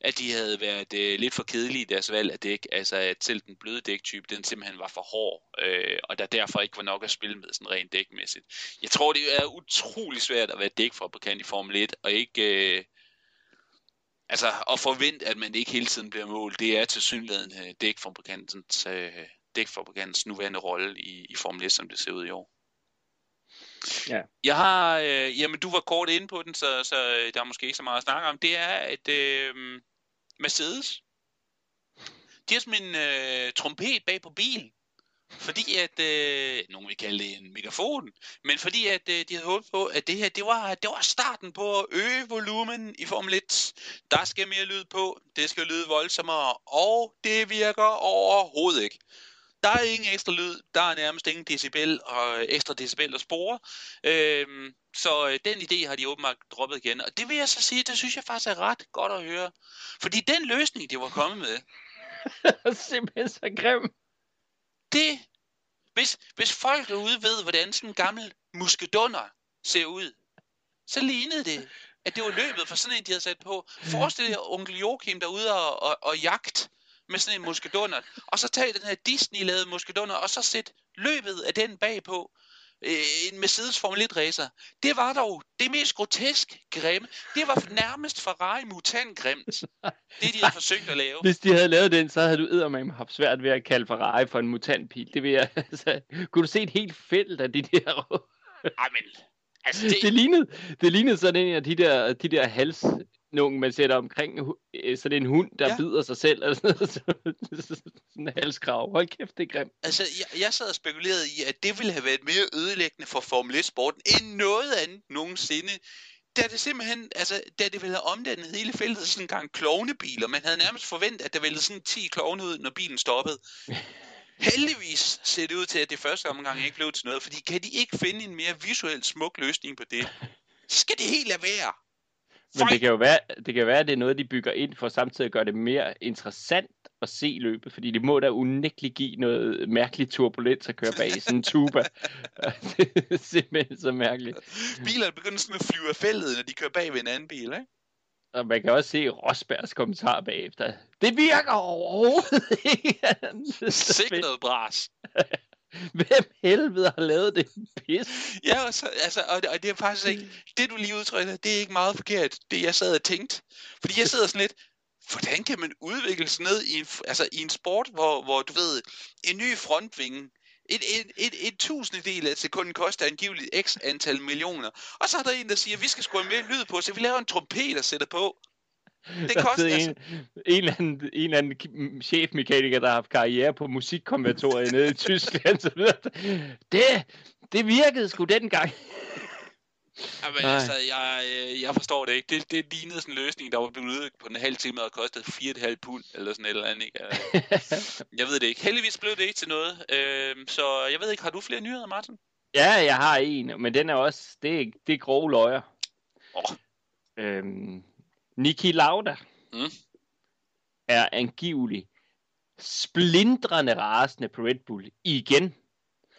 at de havde været øh, lidt for kedelige i deres valg af dæk, altså at selv den bløde dæktype, den simpelthen var for hård, øh, og der derfor ikke var nok at spille med sådan rent dækmæssigt. Jeg tror, det er utrolig svært at være dækfabrikant i Formel 1, og ikke... Øh, altså, at forvente, at man ikke hele tiden bliver målt, det er til synligheden dækfabrikantens, øh, dækfabrikantens øh, nuværende rolle i, i Formel 1, som det ser ud i år. Ja. Jeg har, øh, jamen du var kort inde på den, så, så øh, der er måske ikke så meget at snakke om. Det er, at øh, Mercedes, de har sådan en øh, trompet bag på bilen. Fordi at, øh, nogen vil kalde det en megafon, men fordi at øh, de havde håbet på, at det her, det var, det var starten på at øge volumen i Formel 1. Der skal mere lyd på, det skal lyde voldsommere, og det virker overhovedet ikke. Der er ingen ekstra lyd, der er nærmest ingen decibel og ekstra decibel at spore. Øhm, så øh, den idé har de åbenbart droppet igen. Og det vil jeg så sige, det synes jeg faktisk er ret godt at høre. Fordi den løsning, de var kommet med... simpelthen så grim. Det... Hvis, hvis folk derude ved, hvordan sådan en gammel muskedunder ser ud, så lignede det, at det var løbet for sådan en, de havde sat på. Forestil jer onkel Joachim derude og, og, og jagt med sådan en muskedunder, og så tage den her Disney-lavede muskedunder, og så sætte løbet af den bagpå, øh, en Mercedes Formel 1 racer. Det var dog det mest grotesk grimme. Det var nærmest Ferrari mutant grimt. Det de havde forsøgt at lave. Hvis de havde lavet den, så havde du eddermame haft svært ved at kalde Ferrari for en mutantpil. Det vil jeg, altså, kunne du se et helt felt af de der... Ej, men Altså, det... det, lignede, det lignede sådan en af de der, de der hals, nogen, man sætter omkring øh, sådan en hund, der ja. bider sig selv. Altså, sådan en halskrav. Hold kæft, det er grimt. Altså, jeg, jeg sad og spekulerede i, at det ville have været mere ødelæggende for Formel 1-sporten, end noget andet nogensinde. Da det simpelthen, altså, da det ville have omdannet hele feltet til sådan en gang klovnebiler. Man havde nærmest forventet, at der ville sådan 10 klovne ud, når bilen stoppede. Heldigvis ser det ud til, at det første omgang ikke blev til noget, fordi kan de ikke finde en mere visuelt smuk løsning på det, så skal det helt lade være. Men det kan jo være, det kan være, at det er noget, de bygger ind for samtidig at gøre det mere interessant at se løbet, fordi det må da unægteligt give noget mærkeligt turbulens at køre bag i sådan en tuba. det er simpelthen så mærkeligt. Bilerne begynder sådan at flyve af fældet, når de kører bag ved en anden bil, ikke? Og man kan også se Rosbergs kommentar bagefter. Det virker overhovedet ikke. Sikke noget bras. Hvem helvede har lavet det pis? Ja, og, så, altså, og, det, og det er faktisk ikke, det du lige udtrykker, det er ikke meget forkert, det jeg sad og tænkte. Fordi jeg sidder sådan lidt, hvordan kan man udvikle sig ned i en, altså, i en sport, hvor, hvor du ved, en ny frontvinge, et, et, et, et tusindedel af sekunden koster angiveligt x antal millioner. Og så er der en, der siger, at vi skal skrue mere lyd på, så vi laver en trompet og sætter på. Det koster altså... En, en, eller anden, en eller anden chefmekaniker, der har haft karriere på musikkonvertoriet nede i Tyskland. Så det, det virkede sgu dengang. Jamen, altså, jeg, øh, jeg forstår det ikke. Det, det lignede sådan en løsning, der var blevet ude på en halv time og kostede 4,5 pund, eller sådan et eller andet. Ikke? jeg ved det ikke. Heldigvis blev det ikke til noget. Øhm, så jeg ved ikke, har du flere nyheder, Martin? Ja, jeg har en, men den er også, det er, det er grove løjer. Oh. Øhm, Niki Lauda mm. er angiveligt splindrende rasende på Red Bull igen.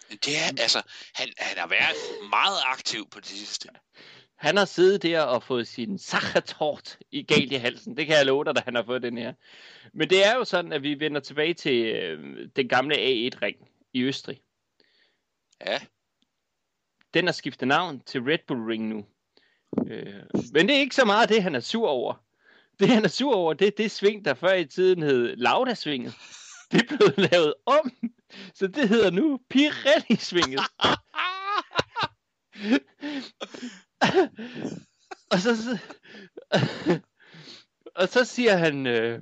Det er, altså, han, han har været meget aktiv på det sidste. Han har siddet der og fået sin sachertort i galt i halsen. Det kan jeg love dig, at han har fået den her. Men det er jo sådan, at vi vender tilbage til øh, den gamle A1-ring i Østrig. Ja. Den har skiftet navn til Red Bull Ring nu. Øh, men det er ikke så meget det, han er sur over. Det, han er sur over, det er det sving, der før i tiden hed Lauda-svinget. Det er blevet lavet om, så det hedder nu Pirelli-svinget. og så, og så siger han, øh,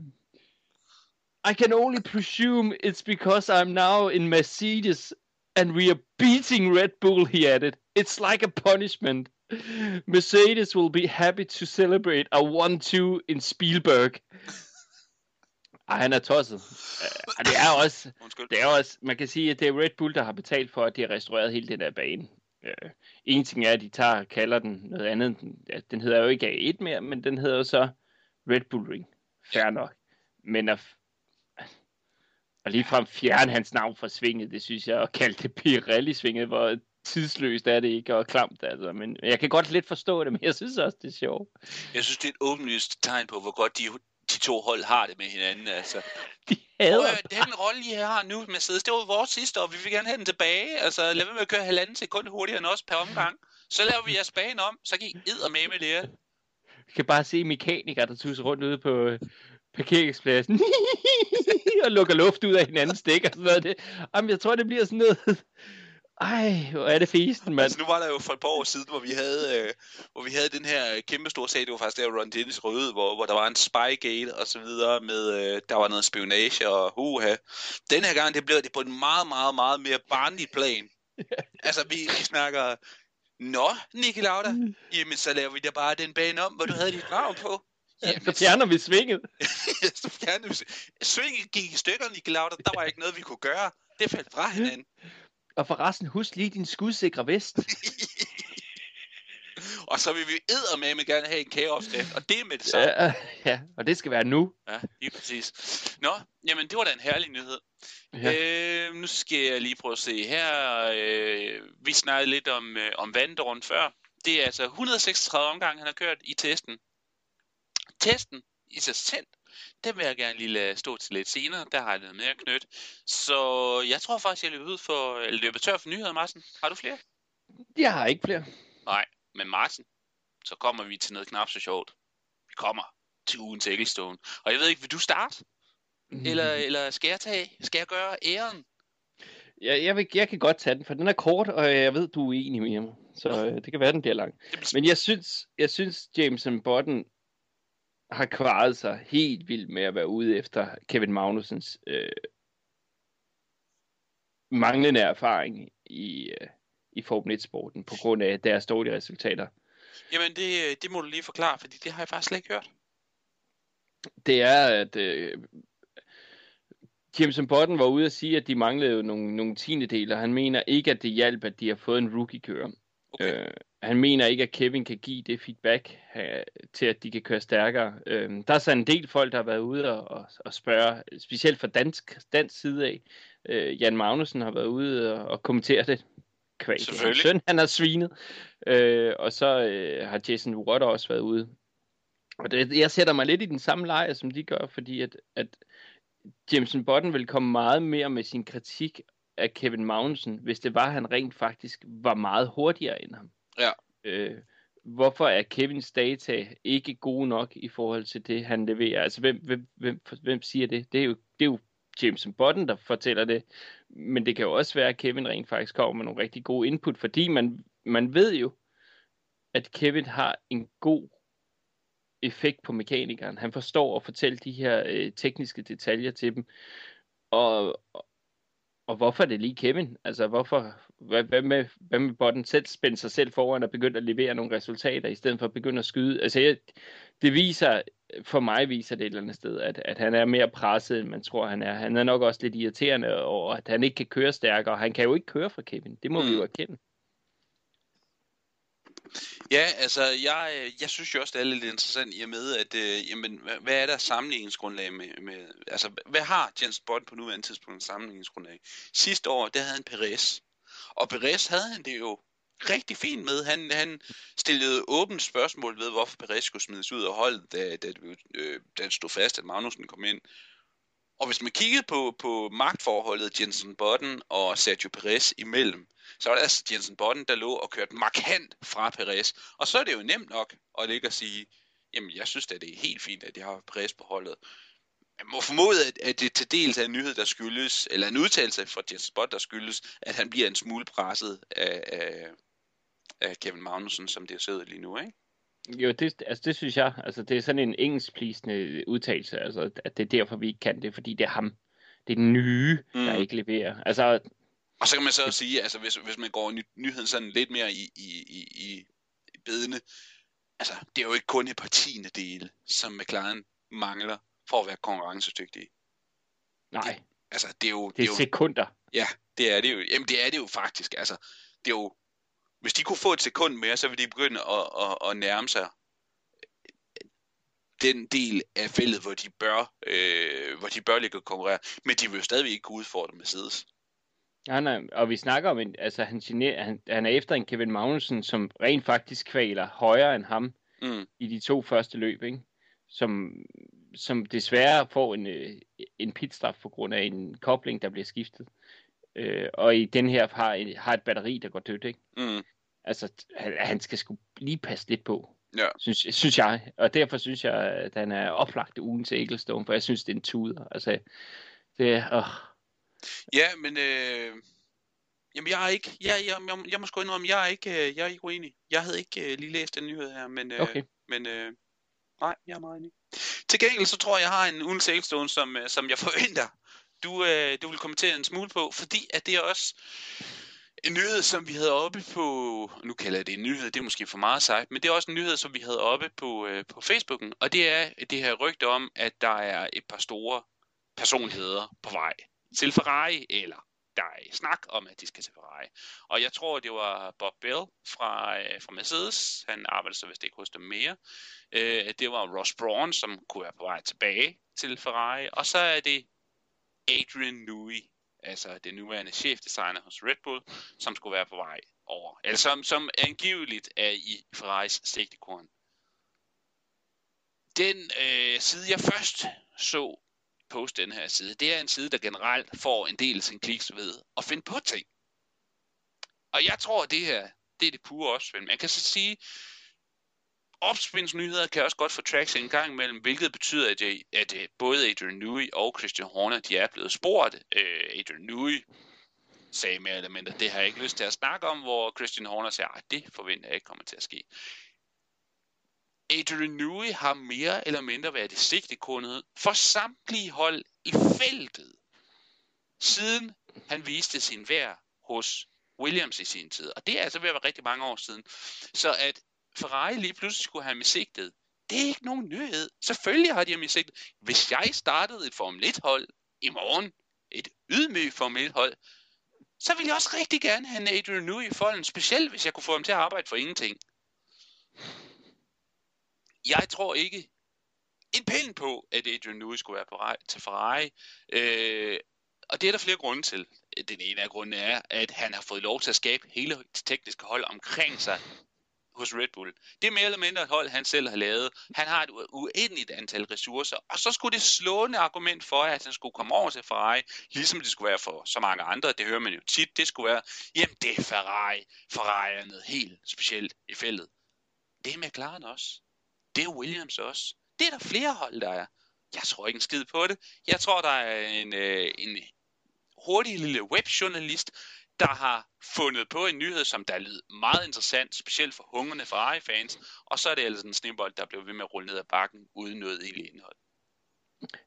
I can only presume it's because I'm now in Mercedes and we are beating Red Bull, he added. It's like a punishment. Mercedes will be happy to celebrate a 1-2 in Spielberg. Ej, han er tosset. Uh, det er også, Undskyld. det er også, man kan sige, at det er Red Bull, der har betalt for, at de har restaureret hele den der bane. Uh, en ting er, at de tager og kalder den noget andet. Ja, den hedder jo ikke A1 mere, men den hedder jo så Red Bull Ring. Fair nok. Men at, at ligefrem fjerne hans navn fra svinget, det synes jeg, og kalde det Pirelli-svinget, hvor tidsløst er det ikke, og klamt altså. Men jeg kan godt lidt forstå det, men jeg synes også, det er sjovt. Jeg synes, det er et åbenlyst tegn på, hvor godt de, de to hold har det med hinanden. Altså. De Prøv hader høre, den rolle, I har nu, Mercedes, det var vores sidste år. Vi vil gerne have den tilbage. Altså, lad være med at køre halvanden sekund hurtigere end os per omgang. Så laver vi jeres bane om, så kan I eddermame lære. Jeg kan bare se mekanikere, der tusser rundt ude på øh, parkeringspladsen og lukker luft ud af hinandens dæk og sådan noget. Det, jamen, jeg tror, det bliver sådan noget... Ej, hvor er det festen, mand. Altså, nu var der jo for et par år siden, hvor vi havde, øh, hvor vi havde den her kæmpe store sag, det var faktisk der Ron Dennis røde, hvor, hvor der var en spygate og så videre, med, øh, der var noget spionage og huha. Den her gang, det blev det på en meget, meget, meget mere barnlig plan. altså, vi, vi snakker, Nå, Niki Lauda, jamen så laver vi da bare den bane om, hvor du havde dit navn på. Så fjerner vi svinget. så fjerner vi Svinget gik i stykker, Niki Lauda, der var ikke noget, vi kunne gøre. Det faldt fra hinanden. Og forresten, husk lige din skudsikre vest. og så vil vi eddermame gerne have en kageopskrift, og det er med det samme. Ja, ja, og det skal være nu. Ja, lige præcis. Nå, jamen det var da en herlig nyhed. Ja. Øh, nu skal jeg lige prøve at se her. Øh, vi snakkede lidt om, øh, om Vandorn før. Det er altså 136 omgange, han har kørt i testen. Testen i sig selv, den vil jeg gerne lige lade stå til lidt senere. Der har jeg noget mere at knytte. Så jeg tror faktisk, jeg løber ud for, eller løber tør for nyheder, Martin. Har du flere? Jeg har ikke flere. Nej, men Martin, så kommer vi til noget knap så sjovt. Vi kommer til ugens Ecclestone. Og jeg ved ikke, vil du starte? Eller, eller skal jeg tage, skal jeg gøre æren? Jeg, jeg, vil, jeg kan godt tage den, for den er kort, og jeg ved, du er enig med mig. Så øh, det kan være, den bliver lang. Men jeg synes, jeg synes Jameson Button har kvaret sig helt vildt med at være ude efter Kevin Magnusens øh, manglende erfaring i, øh, i Formel 1-sporten på grund af deres dårlige resultater. Jamen, det, det må du lige forklare, fordi det har jeg faktisk slet ikke hørt. Det er, at øh, Jameson Button var ude at sige, at de manglede nogle, nogle tiende dele. Han mener ikke, at det hjalp, at de har fået en rookie-kører. Okay. Øh, han mener ikke, at Kevin kan give det feedback øh, til, at de kan køre stærkere. Øh, der er så en del folk, der har været ude og, og, og spørge, specielt fra dansk, dansk side af. Øh, Jan Magnussen har været ude og, og kommentere det. Kvæg, Selvfølgelig. søn, han har svinet. Øh, og så øh, har Jason Watt også været ude. Og det, jeg sætter mig lidt i den samme lejr, som de gør, fordi at, at Jameson Button vil komme meget mere med sin kritik af Kevin Magnussen, hvis det var, at han rent faktisk var meget hurtigere end ham. Ja. Øh, hvorfor er Kevins data ikke gode nok i forhold til det, han leverer? Altså, hvem, hvem, hvem, hvem siger det? Det er, jo, det er jo Jameson Button, der fortæller det. Men det kan jo også være, at Kevin rent faktisk kommer med nogle rigtig gode input, fordi man, man ved jo, at Kevin har en god effekt på mekanikeren. Han forstår at fortælle de her øh, tekniske detaljer til dem. Og, og hvorfor er det lige Kevin? Altså, hvorfor, hvad, hvad, med, hvad med Button selv spænde sig selv foran og begynde at levere nogle resultater, i stedet for at begynde at skyde? Altså, jeg, det viser, for mig viser det et eller andet sted, at, at han er mere presset, end man tror, han er. Han er nok også lidt irriterende over, at han ikke kan køre stærkere. Han kan jo ikke køre for Kevin. Det må mm. vi jo erkende. Ja, altså, jeg, jeg synes jo også, det er lidt interessant i og med, at, øh, jamen, hvad- er der sammenligningsgrundlag med, med, altså, hvad har Jens Bond på nuværende tidspunkt en sammenligningsgrundlag? Sidste år, der havde han Perez, og Perez havde han det jo rigtig fint med. Han, han stillede åbent spørgsmål ved, hvorfor Perez skulle smides ud af holdet, da, da, det, øh, da det stod fast, at Magnussen kom ind. Og hvis man kiggede på, på magtforholdet Jensen Button og Sergio Perez imellem, så var det altså Jensen Button, der lå og kørte markant fra Perez. Og så er det jo nemt nok at ligge og sige, jamen jeg synes at det er helt fint, at jeg har Perez på holdet. Jeg må formode, at, det til dels er en nyhed, der skyldes, eller en udtalelse fra Jensen Button, der skyldes, at han bliver en smule presset af, af, af Kevin Magnussen, som det ser ud lige nu, ikke? Jo, det, altså, det synes jeg. Altså, det er sådan en engelskplisende udtalelse, altså, at det er derfor, vi ikke kan det, fordi det er ham. Det er den nye, mm. der ikke leverer. Altså, og så kan man så også sige, altså hvis, hvis man går ny, nyheden sådan lidt mere i, i, i, i bedene, altså det er jo ikke kun et par tiende dele, som McLaren mangler for at være konkurrencedygtige. Nej. Det, altså det er jo... Det er, det er jo, sekunder. Ja, det er det jo. Jamen det er det jo faktisk. Altså det er jo... Hvis de kunne få et sekund mere, så vil de begynde at, at, at nærme sig den del af feltet, hvor de bør, øh, hvor de bør ligge og konkurrere. Men de vil jo stadigvæk ikke kunne udfordre Mercedes. Ja, nej, og vi snakker om, en, altså han, gener, han, han er efter en Kevin Magnussen, som rent faktisk kvaler højere end ham mm. i de to første løb, ikke? Som, som desværre får en, øh, en pitstraf på grund af en kobling, der bliver skiftet. Øh, og i den her har, har et batteri, der går dødt, ikke? Mm. Altså, han, han skal sgu lige passe lidt på. Ja. Synes, synes jeg. Og derfor synes jeg, at han er oplagt ugen til Ecclestone, for jeg synes, det er en tuder. Altså, det er... Øh. Ja, men... Øh... Jamen, jeg er ikke... Jeg, jeg, jeg, jeg må sgu indrømme, jeg er ikke, øh, jeg er ikke uenig. Jeg havde ikke uh, lige læst den nyhed her, men... Uh, okay. Men uh, nej, jeg er meget enig. Til gengæld så tror jeg, jeg har en ugen Sailstone, som, øh, som jeg forventer, du, øh, du vil kommentere en smule på, fordi at det er også en nyhed, som vi havde oppe på, nu kalder jeg det en nyhed, det er måske for meget sagt, men det er også en nyhed, som vi havde oppe på, øh, på Facebooken, og det er det her rygte om, at der er et par store personligheder på vej. Til Ferrari, eller der er snak om, at de skal til Ferrari. Og jeg tror, det var Bob Bell fra, øh, fra Mercedes, han arbejdede så vist ikke hos dem mere. Øh, det var Ross Braun, som kunne være på vej tilbage til Ferrari, og så er det Adrian Newey, altså det nuværende chefdesigner hos Red Bull, som skulle være på vej over, eller som, som angiveligt er i Ferraris sigtekorn. Den øh, side, jeg først så poste den her side, det er en side, der generelt får en del af sin kliks ved at finde på ting. Og jeg tror, at det her, det er det pure opspind. Man kan så sige, opspindsnyheder kan også godt få tracks en gang imellem, hvilket betyder, at, at både Adrian Newey og Christian Horner, de er blevet spurgt. Øh, Adrian Newey sagde mere eller mindre, det har jeg ikke lyst til at snakke om, hvor Christian Horner siger, at det forventer jeg ikke kommer til at ske. Adrian Newey har mere eller mindre været i sigtekundet for samtlige hold i feltet, siden han viste sin værd hos Williams i sin tid. Og det er altså ved at være rigtig mange år siden. Så at Ferrari lige pludselig skulle have med sigtet, det er ikke nogen nyhed. Selvfølgelig har de ham i sigtet. Hvis jeg startede et Formel 1-hold i morgen, et ydmygt Formel 1-hold, så ville jeg også rigtig gerne have Adrian Newey i folden, specielt hvis jeg kunne få ham til at arbejde for ingenting. Jeg tror ikke en pind på, at Adrian Newey skulle være på vej til Ferrari. Øh, og det er der flere grunde til. Den ene af grundene er, at han har fået lov til at skabe hele det tekniske hold omkring sig hos Red Bull. Det er mere eller mindre et hold, han selv har lavet. Han har et uendeligt antal ressourcer, og så skulle det slående argument for, at han skulle komme over til Ferrari, ligesom det skulle være for så mange andre, det hører man jo tit, det skulle være, jamen det er Ferrari. Ferrari er noget helt specielt i feltet. Det er McLaren også. Det er Williams også. Det er der flere hold, der er. Jeg tror ikke en skid på det. Jeg tror, der er en, øh, en hurtig lille webjournalist, der har fundet på en nyhed, som der lød meget interessant, specielt for hungrende Ferrari-fans, og så er det altså en snibbold, der blev ved med at rulle ned ad bakken, uden noget egentlig indhold.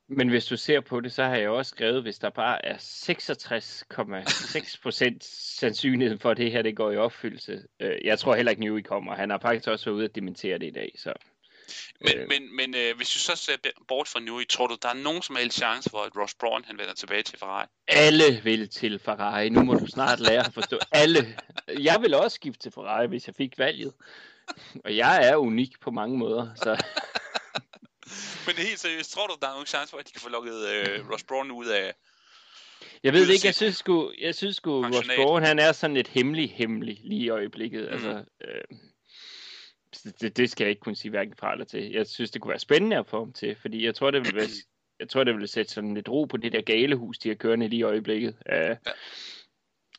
Men hvis du ser på det, så har jeg også skrevet, hvis der bare er 66,6% sandsynlighed for, at det her det går i opfyldelse. Øh, jeg tror heller ikke, Newey kommer. Han har faktisk også været ude at dementere det i dag. Så. Men, øh. men, men øh, hvis du så ser bort fra Newey, tror du, der er nogen som helst chance for, at Ross Braun han vender tilbage til Ferrari? Alle vil til Ferrari. Nu må du snart lære at forstå. Alle. Jeg vil også skifte til Ferrari, hvis jeg fik valget. Og jeg er unik på mange måder. Så. men helt seriøst, tror du, der er nogen chance for, at de kan få lukket øh, Ross Braun ud af... Jeg ved det ikke, jeg synes sgu, jeg synes sgu Ross Braun, han er sådan lidt hemmelig, hemmelig lige i øjeblikket. Mm. Altså, øh, det, det skal jeg ikke kunne sige hverken fra eller til. Jeg synes, det kunne være spændende at få ham til, fordi jeg tror, det vil, være, jeg tror, det vil sætte sådan lidt ro på det der galehus, de har kørende lige i øjeblikket. Af, ja.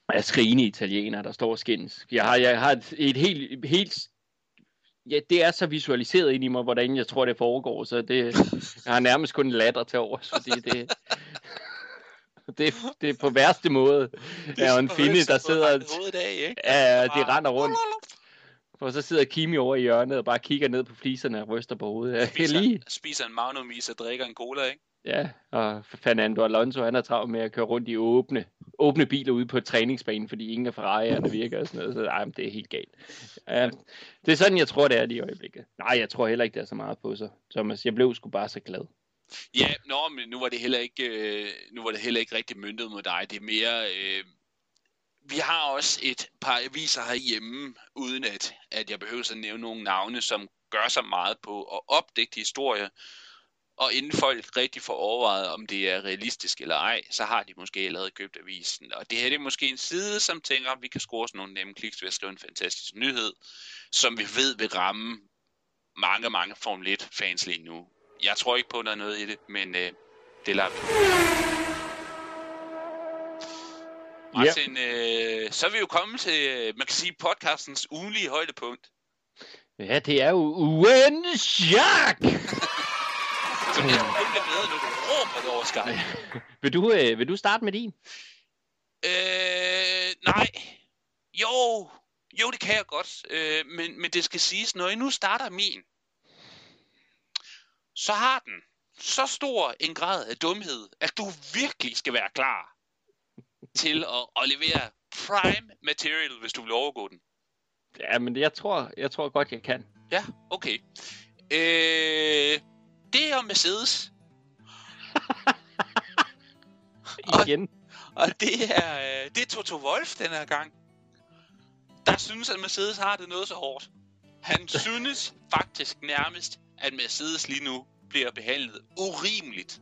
af skrigende italienere, der står og skændes. Jeg har, jeg har et, et helt, helt ja, det er så visualiseret ind i mig, hvordan jeg tror, det foregår, så det, jeg har nærmest kun latter til over, fordi det, det, det er på værste måde. Det er en finde, der sidder... Hovedet af, ikke? Ja, de render rundt For så sidder Kimi over i hjørnet og bare kigger ned på fliserne og ryster på hovedet. Spiser, lige. spiser en Magnum is og drikker en cola, ikke? Ja, og Fernando Alonso, han er travlt med at køre rundt i åbne, åbne biler ude på et træningsbane, fordi ingen af Ferrari'erne virker og sådan noget. Så ej, men det er helt galt. Ja, det er sådan, jeg tror, det er lige i øjeblikket. Nej, jeg tror heller ikke, det er så meget på sig, Thomas. Jeg blev sgu bare så glad. Ja, nå, men nu var det heller ikke, øh, nu var det heller ikke rigtig myndet mod dig. Det er mere, øh, vi har også et par aviser herhjemme, uden at, at jeg behøver at nævne nogle navne, som gør så meget på at opdække historie, Og inden folk rigtig får overvejet, om det er realistisk eller ej, så har de måske allerede købt avisen. Og det her det er måske en side, som tænker, at vi kan score sådan nogle nemme kliks ved at skrive en fantastisk nyhed, som vi ved vil ramme mange, mange Formel 1-fans lige nu. Jeg tror ikke på, at der er noget i det, men øh, det lader vi. Martin, øh, så er vi jo kommet til, øh, man kan sige, podcastens ugenlige højdepunkt. Ja, det er jo jak! Så det er kun bedre, når du råber det over Skype. vil, du, øh, vil du starte med din? Øh, nej. Jo, jo, det kan jeg godt. Øh, men, men det skal siges, når jeg nu starter min, så har den så stor en grad af dumhed, at du virkelig skal være klar til at, at levere prime material, hvis du vil overgå den. Ja, men jeg tror, jeg tror godt, jeg kan. Ja, okay. Øh, det er Mercedes. Igen. Og, og det er, øh, det er Toto Wolf den her gang. Der synes, at Mercedes har det noget så hårdt. Han synes faktisk nærmest, at Mercedes lige nu bliver behandlet urimeligt.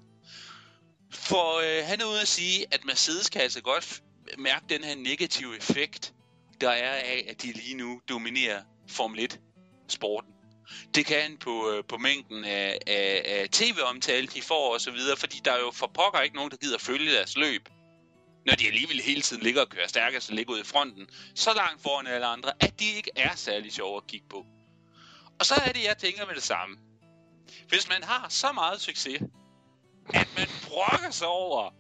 For øh, han er ude at sige, at Mercedes kan altså godt mærke den her negative effekt, der er af, at de lige nu dominerer Formel 1-sporten. Det kan han på, øh, på mængden af, af, af tv-omtale, de får og så videre, fordi der er jo for pokker ikke nogen, der gider følge deres løb. Når de alligevel hele tiden ligger og kører stærkest så ligger ud i fronten, så langt foran alle andre, at de ikke er særlig sjove at kigge på. Og så er det, jeg tænker med det samme. Hvis man har så meget succes, at man brokker sig over,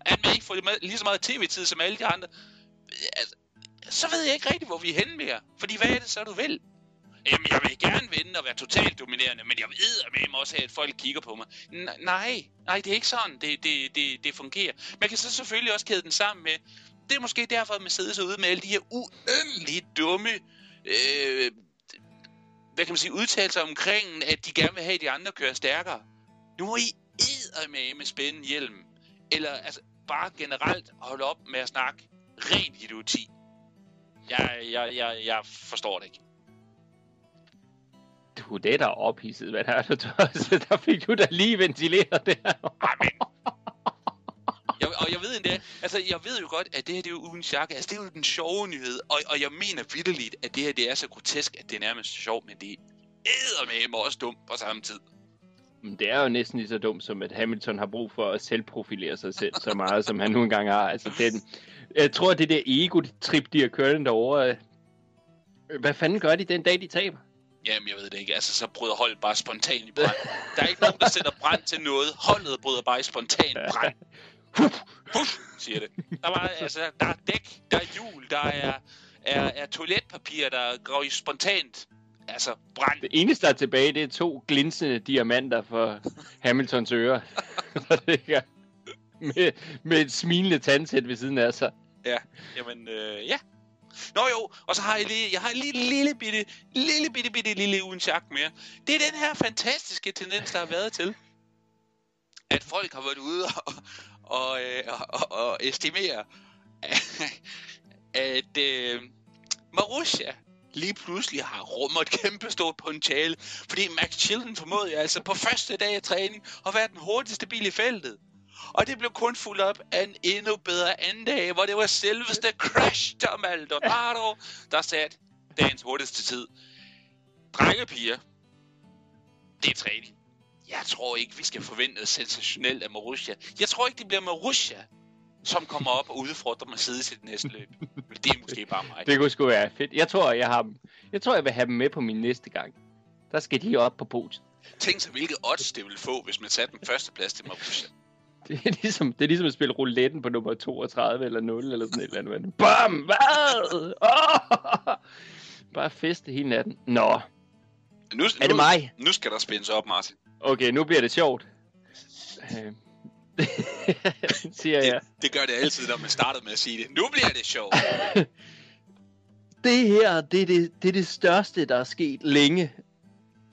at man ikke får lige så meget tv-tid som alle de andre, altså, så ved jeg ikke rigtigt, hvor vi er henne mere. Fordi hvad er det så, du vil? Jamen, jeg vil gerne vinde og være totalt dominerende, men jeg ved med mig også have, at folk kigger på mig. N- nej, nej, det er ikke sådan, det, det, det, det fungerer. Man kan så selvfølgelig også kæde den sammen med, det er måske derfor, at man sidder så ude med alle de her uendeligt dumme, øh, hvad kan man sige, udtalelser omkring, at de gerne vil have, at de andre kører stærkere. Nu må I med med spænde hjelm. Eller altså, bare generelt holde op med at snakke ren idioti. Jeg, jeg, jeg, jeg forstår det ikke. Du, det er da ophidset, hvad der er, du Der fik du da lige ventileret det her. Amen. Jeg, og jeg ved endda, altså jeg ved jo godt, at det her det er jo uden chak. Altså det er jo den sjove nyhed, og, og jeg mener vidderligt, at det her det er så grotesk, at det er nærmest sjovt, men det er med også dumt på samme tid. Det er jo næsten lige så dumt, som at Hamilton har brug for at selvprofilere sig selv så meget, som han nu engang har. Altså, den, jeg tror, det der ego-trip, de har kørt derovre, øh, hvad fanden gør de den dag, de taber? Jamen, jeg ved det ikke. Altså, så bryder holdet bare spontant i brand. Der er ikke nogen, der sætter brand til noget. Holdet bryder bare i spontan brand. Hup, siger det. Der, var, altså, der er dæk, der er hjul, der er, er, er toiletpapir, der går i spontant altså brand. Det eneste, der er tilbage, det er to glinsende diamanter for Hamiltons ører. med, med et smilende tandsæt ved siden af sig. Ja, jamen, øh, ja. Nå jo, og så har jeg lige, jeg har en lille, bitte, lille bitte, bitte, lille uden chak mere. Det er den her fantastiske tendens, der har været til, at folk har været ude og, og, øh, og, og, og estimere, at øh, Marussia lige pludselig har rummet et kæmpe stort potentiale, fordi Max Chilton formåede altså på første dag af træning at være den hurtigste bil i feltet. Og det blev kun fuldt op af en endnu bedre anden dag, hvor det var selveste Crash Tom Maldonado, der satte dagens hurtigste tid. Drengepiger, det er træning. Jeg tror ikke, vi skal forvente sensationelt af Marussia. Jeg tror ikke, det bliver Marussia, som kommer op og udfordrer Mercedes i det næste løb. Det er måske bare mig. Det kunne sgu være fedt. Jeg tror, jeg, har, jeg tror, jeg vil have dem med på min næste gang. Der skal de op på podiet. Tænk så, hvilke odds det ville få, hvis man satte den første plads til Marussia. Det er, ligesom, det er ligesom at spille rouletten på nummer 32 eller 0 eller sådan et eller andet. Bam! Hvad? Oh! Bare feste hele natten. Nå, Nu, er det nu, mig? Nu skal der spændes op, Martin. Okay, nu bliver det sjovt. Øh, siger jeg. Det, det gør det altid, når man starter med at sige det. Nu bliver det sjovt. Det her, det er det, det er det største, der er sket længe.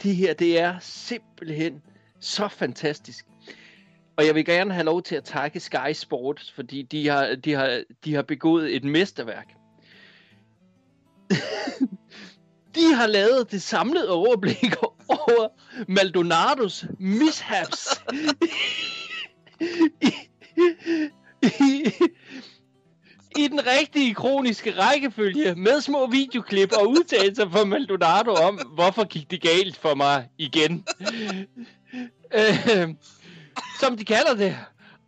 Det her, det er simpelthen så fantastisk. Og jeg vil gerne have lov til at takke Sky Sports, fordi de har, de har, de har begået et mesterværk. de har lavet det samlede overblik over Maldonados mishaps i, i, i den rigtige kroniske rækkefølge med små videoklip og udtalelser fra Maldonado om, hvorfor gik det galt for mig igen. øh, som de kalder det,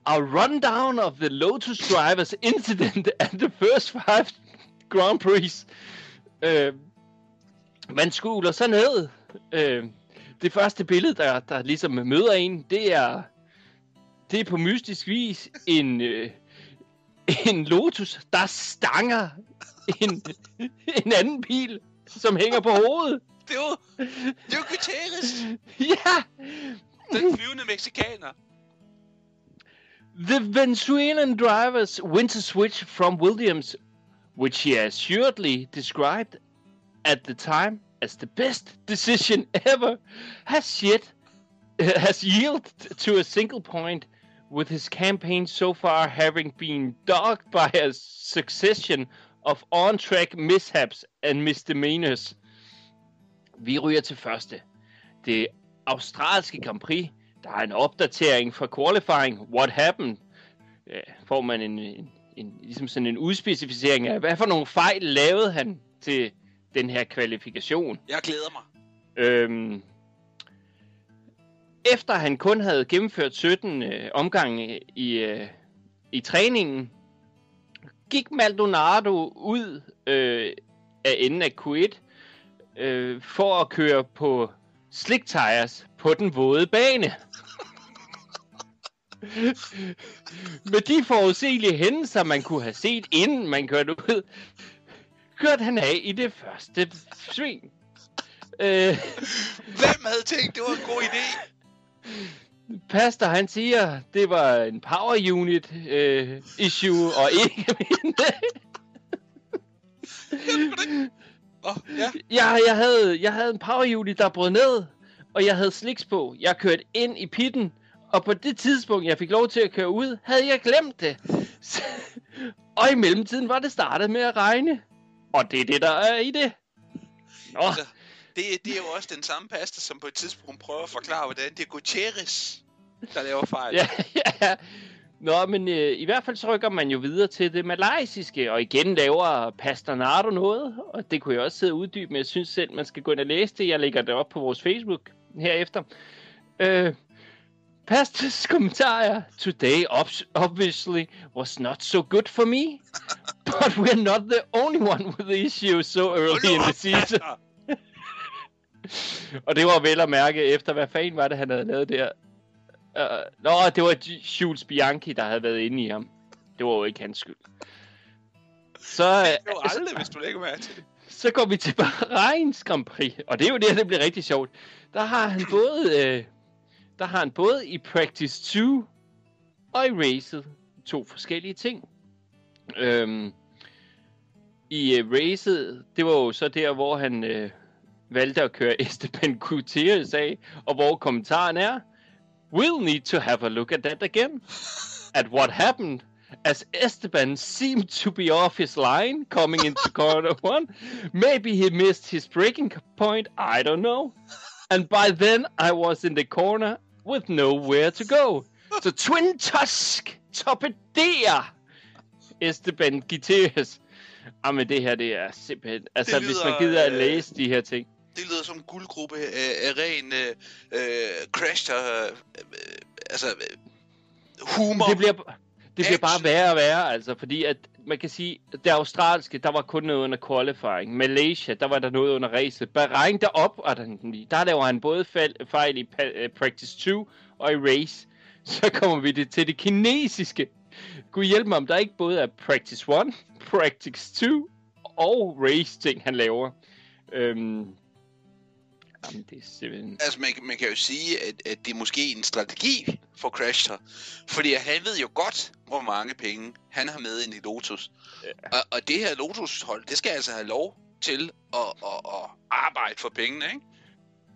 a rundown of the Lotus Drivers incident at the first five Grand Prix. Øh, man skuler så ned. Øh, det første billede, der, der ligesom møder en, det er, det er på mystisk vis en, øh, en Lotus, der stanger en, en anden bil, som hænger på hovedet. Det er jo, det jo Gutierrez, Ja! den flyvende mexikaner. The Venezuelan driver's winter switch from Williams, which he assuredly described at the time as the best decision ever, has yet has yielded to a single point, with his campaign so far having been dogged by a succession of on-track mishaps and misdemeanors. Vi ryger til første. Det australske Grand Prix. Der er en opdatering fra qualifying. What happened? Ja, får man en, en, en, ligesom sådan en udspecificering af, hvad for nogle fejl lavede han til den her kvalifikation. Jeg glæder mig. Øhm, efter han kun havde gennemført 17 øh, omgange øh, i, øh, i træningen, gik Maldonado ud øh, af enden af Q1 øh, for at køre på slick tires på den våde bane. Med de forudsigelige hændelser, man kunne have set, inden man kørte ud, kørte han af i det første sving. Øh, Hvem havde tænkt, det var en god idé? Pastor, han siger, det var en power unit øh, issue, og ikke min. Oh, ja. jeg, jeg, havde, jeg havde en power unit, der brød ned, og jeg havde slicks på. Jeg kørte ind i pitten, og på det tidspunkt, jeg fik lov til at køre ud, havde jeg glemt det. Så, og i mellemtiden var det startet med at regne. Og det er det, der er i det. Nå, Altså, det, det er jo også den samme pasta, som på et tidspunkt prøver at forklare, hvordan det er Gutierrez, der laver fejl. ja, ja. Nå, men øh, i hvert fald så rykker man jo videre til det malaysiske, og igen laver Pasternado noget, og det kunne jeg også sidde og uddybe, men jeg synes selv, man skal gå ind og læse det. Jeg lægger det op på vores Facebook herefter. Øh, Pastors kommentar er, Today ob- obviously was not so good for me, but we're not the only one with the issue so early in the season. Og det var vel at mærke efter, hvad fanden var det, han havde lavet der. Uh, nå, det var Jules Bianchi, der havde været inde i ham. Det var jo ikke hans skyld. Så, Det er jo øh, aldrig, hvis du lægger mærke til det. så går vi til Bahreins Grand Prix. Og det er jo det, det bliver rigtig sjovt. Der har han både, øh, der har han både i Practice 2 og i Racet to forskellige ting. Øhm, I øh, Racet, det var jo så der, hvor han øh, valgte at køre Esteban Gutierrez af, og hvor kommentaren er, We'll need to have a look at that again. At what happened as Esteban seemed to be off his line coming into corner one. Maybe he missed his breaking point, I don't know. And by then I was in the corner with nowhere to go. So Twin Tusk torpederer Esteban Gutierrez. Jamen det her, det er simpelthen... Altså, Det hvis lyder, man gider at øh, læse de her ting. Det lyder som en guldgruppe af, af ren øh, øh, crash, der, øh, altså øh, humor. Det bliver, det bliver bare værre og værre, altså, fordi at man kan sige, at det australske, der var kun noget under qualifying. Malaysia, der var der noget under racet. Bahrain, der op, og der, der laver han både fejl, i øh, practice 2 og i race. Så kommer vi det til det kinesiske. Gud hjælpe mig, om der ikke både er practice 1, practice 2 og race ting, han laver. Øhm, jamen, det er simpelthen... Altså, man, man kan jo sige, at, at det er måske en strategi for Crash her. Fordi han ved jo godt, hvor mange penge han har med ind i Lotus. Ja. Og, og det her Lotus-hold, det skal altså have lov til at, at, at arbejde for pengene, ikke?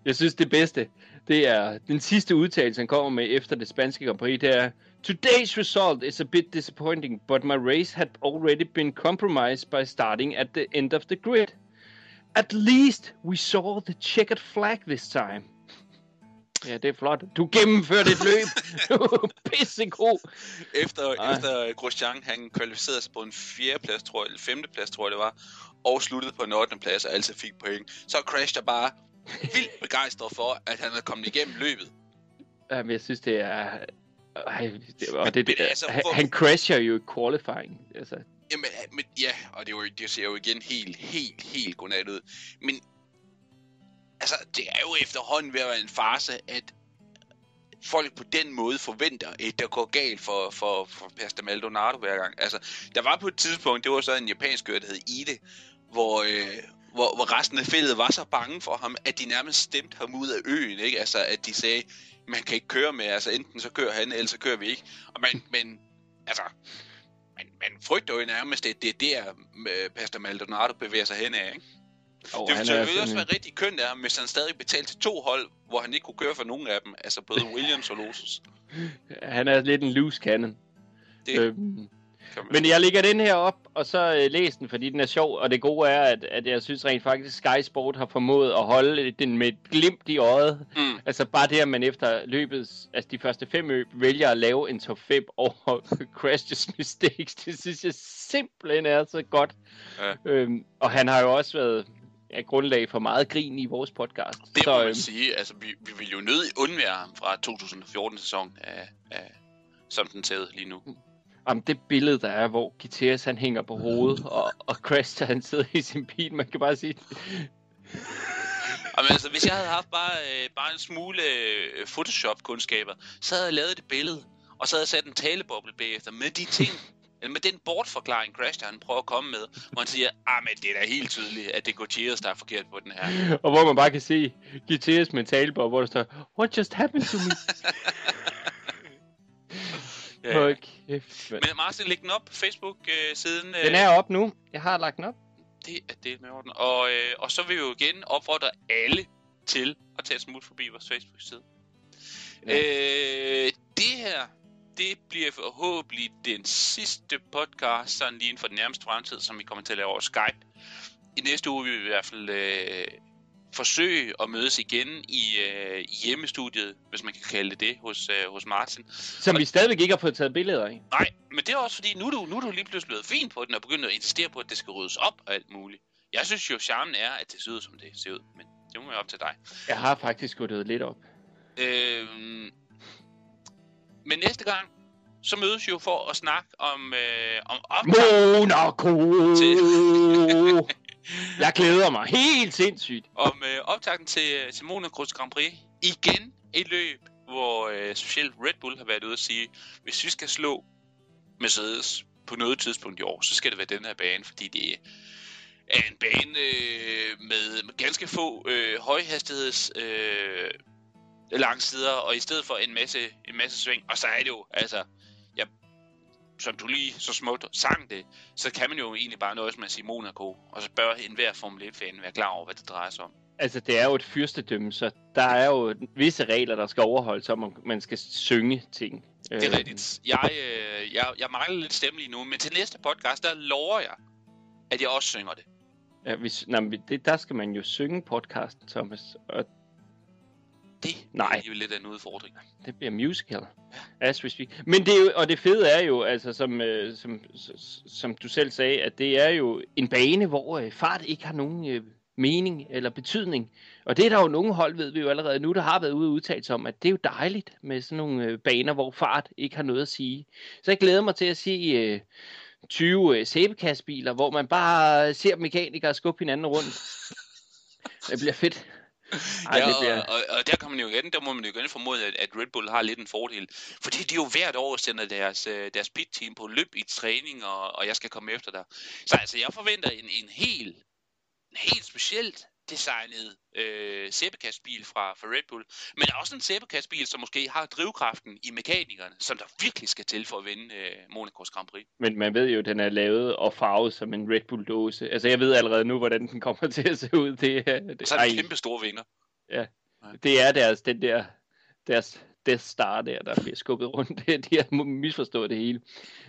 Jeg synes, det bedste, det er den sidste udtalelse, han kommer med efter det spanske Grand Prix, det er Today's result is a bit disappointing, but my race had already been compromised by starting at the end of the grid. At least we saw the checkered flag this time. Ja, det er flot. Du gennemførte et løb. du er pissegod. Efter, Ej. efter Grosjean, han kvalificerede sig på en fjerdeplads, tror jeg, eller femteplads, tror jeg det var, og sluttede på en 8. plads, og altså fik point. Så Crash der bare vildt begejstret for, at han er kommet igennem løbet. Jamen, jeg synes, det er... Ej, det, og det, det, altså, han, for... han crasher jo i qualifying. Altså. Jamen, men, ja, og det, er jo, det ser jo igen helt, helt, helt godnat ud. Men altså, det er jo efterhånden ved at være en farse, at folk på den måde forventer, at der går galt for, for, for Pastor Maldonado hver gang. Altså, der var på et tidspunkt, det var så en japansk gør, der hed Ide, hvor, øh, hvor, hvor resten af fældet var så bange for ham, at de nærmest stemte ham ud af øen, ikke? Altså, at de sagde, man kan ikke køre med, altså enten så kører han, eller så kører vi ikke. Og man, men, altså, man, man frygter jo nærmest, at det er der, øh, Pastor Maldonado bevæger sig hen af, ikke? Oh, det ville sådan... også være rigtig kønt af ham, hvis han stadig betalte til to hold, hvor han ikke kunne køre for nogen af dem. Altså både Williams og Lotus. han er lidt en loose cannon. Det... Øhm, men jeg lægger den her op, og så øh, læs den, fordi den er sjov. Og det gode er, at, at jeg synes rent faktisk, Sky Sport har formået at holde den med et glimt i øjet. Mm. Altså bare det, at man efter løbet, altså de første fem løb, vælger at lave en top 5 over Crashes Mistakes. Det synes jeg simpelthen er så godt. Ja. Øhm, og han har jo også været ja, grundlag for meget grin i vores podcast. Det så, må man øhm, sige. Altså, vi, vi vil jo nødt undvære ham fra 2014-sæson, af, af, som den ud lige nu. Mm om det billede, der er, hvor Gutierrez han hænger på hovedet, og, og Crash han sidder i sin bil, man kan bare sige... Jamen, altså, hvis jeg havde haft bare, øh, bare en smule øh, Photoshop-kundskaber, så havde jeg lavet det billede, og så havde jeg sat en taleboble bagefter med de ting, eller med den bortforklaring, Crash, der han prøver at komme med, hvor han siger, ah, men det er da helt tydeligt, at det er Gutierrez, der er forkert på den her. Og hvor man bare kan se Gutierrez med en taleboble, hvor der står, what just happened to me? Ja. Hold kæft, Men Martin, læg den op Facebook-siden. Øh, den er op nu. Jeg har lagt den op. Det er det med orden. Og, øh, og så vil vi jo igen opfordre alle til at tage smut forbi vores Facebook-side. Ja. Øh, det her, det bliver forhåbentlig den sidste podcast, sådan lige inden for den nærmeste fremtid, som vi kommer til at lave over Skype. I næste uge vil vi i hvert fald øh, forsøge at mødes igen i, øh, i hjemmestudiet, hvis man kan kalde det det, hos, øh, hos Martin. Som og, vi stadigvæk ikke har fået taget billeder af. Nej, men det er også fordi, nu er, du, nu er du lige pludselig blevet fint på den, og begyndt at insistere på, at det skal ryddes op og alt muligt. Jeg synes jo, charmen er, at det ser ud, som det ser ud, men det må være op til dig. Jeg har faktisk ryddet lidt op. Øhm, men næste gang, så mødes vi jo for at snakke om, øh, om Monaco! Til jeg glæder mig helt sindssygt. Om øh, optakten til, øh, til Monacos Grand Prix. Igen et løb, hvor øh, specielt Red Bull har været ude at sige, hvis vi skal slå Mercedes på noget tidspunkt i år, så skal det være den her bane, fordi det er en bane øh, med, med ganske få øh, højhastigheds øh, langsider, og i stedet for en masse, en masse sving, og så er det jo, altså, som du lige så smukt sang det, så kan man jo egentlig bare nøjes med at sige Monaco, og så bør enhver Formel 1-fan være klar over, hvad det drejer sig om. Altså, det er jo et fyrstedømme, så der er jo visse regler, der skal overholdes, om man skal synge ting. Det er rigtigt. Jeg, øh, jeg, jeg mangler lidt stemme lige nu, men til næste podcast, der lover jeg, at jeg også synger det. Ja, hvis, nej, det, der skal man jo synge podcasten, Thomas, og det Nej. er jo lidt af en udfordring. Det bliver musical. Ja. As we speak. Men det er jo, og det fede er jo, altså som, øh, som, som du selv sagde, at det er jo en bane, hvor øh, fart ikke har nogen øh, mening eller betydning. Og det er der jo nogle hold, ved vi jo allerede nu, der har været ude og udtalt sig om, at det er jo dejligt med sådan nogle øh, baner, hvor fart ikke har noget at sige. Så jeg glæder mig til at se øh, 20 øh, sæbekastbiler, hvor man bare ser mekanikere skubbe hinanden rundt. Det bliver fedt. Ej, ja, det bliver... og, og, og der kan man jo igen, der må man jo igen formode, at, at Red Bull har lidt en fordel. Fordi de jo hvert år sender deres, øh, deres pit-team på løb i træning, og, og jeg skal komme efter dig. Så altså, jeg forventer en, en helt, en helt specielt designet øh, sæbekastbil fra, fra Red Bull, men også en sæbekastbil, som måske har drivkraften i mekanikerne, som der virkelig skal til for at vinde øh, Monacos Grand Prix. Men man ved jo, at den er lavet og farvet som en Red Bull-dåse. Altså, jeg ved allerede nu, hvordan den kommer til at se ud. Det, er- det, Så er det kæmpe store vinger. det er deres, den der, deres Death Star der, der bliver skubbet rundt. De har misforstået det hele.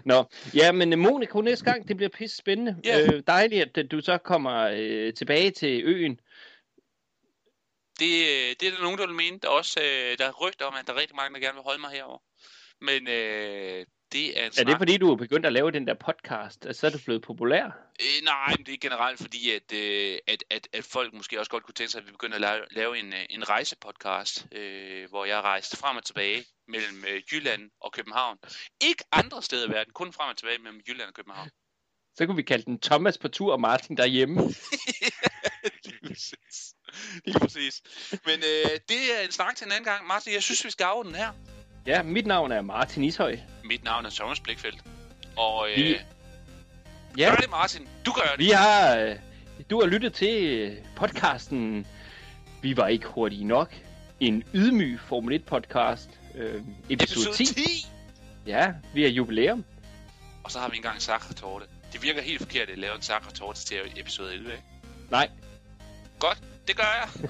Nå, ja, men øh, Monaco næste gang, det bliver pisse spændende. Ja. Øh, dejligt, at du så kommer øh, tilbage til øen. Det, øh, det er der nogen, der vil mene. Der er også øh, der er rygter om, at der er rigtig mange, der gerne vil holde mig herover. Men øh, det er en Er snak. det fordi, du er begyndt at lave den der podcast? Altså, så er du blevet populær? Øh, nej, men det er generelt fordi, at, øh, at, at, at folk måske også godt kunne tænke sig, at vi begynder at lave, lave en, øh, en rejsepodcast, øh, hvor jeg rejste frem og tilbage mellem øh, Jylland og København. Ikke andre steder i verden, kun frem og tilbage mellem Jylland og København. Så kunne vi kalde den Thomas på tur og Martin derhjemme. Lige præcis. Lige præcis. Men øh, det er en snak til en anden gang. Martin, jeg synes, vi skal af den her. Ja, mit navn er Martin Ishøj. Mit navn er Thomas Blikfeldt. Og øh, Vi- Ja, gør det, Martin. Du gør det. vi har... Øh, du har lyttet til øh, podcasten Vi var ikke hurtige nok. En ydmyg Formel 1 podcast. Øh, episode, Episode 10. 10. Ja, vi har jubilæum. Og så har vi engang sakretorte. Det virker helt forkert at lave en sakretorte til episode 11, ikke? Nej, Godt, det gør jeg.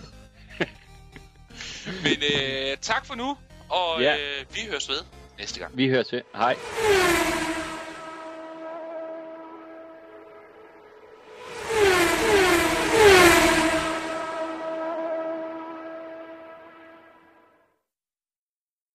Men øh, tak for nu, og Ja. øh, vi høres ved næste gang. vi høres ved. Hej.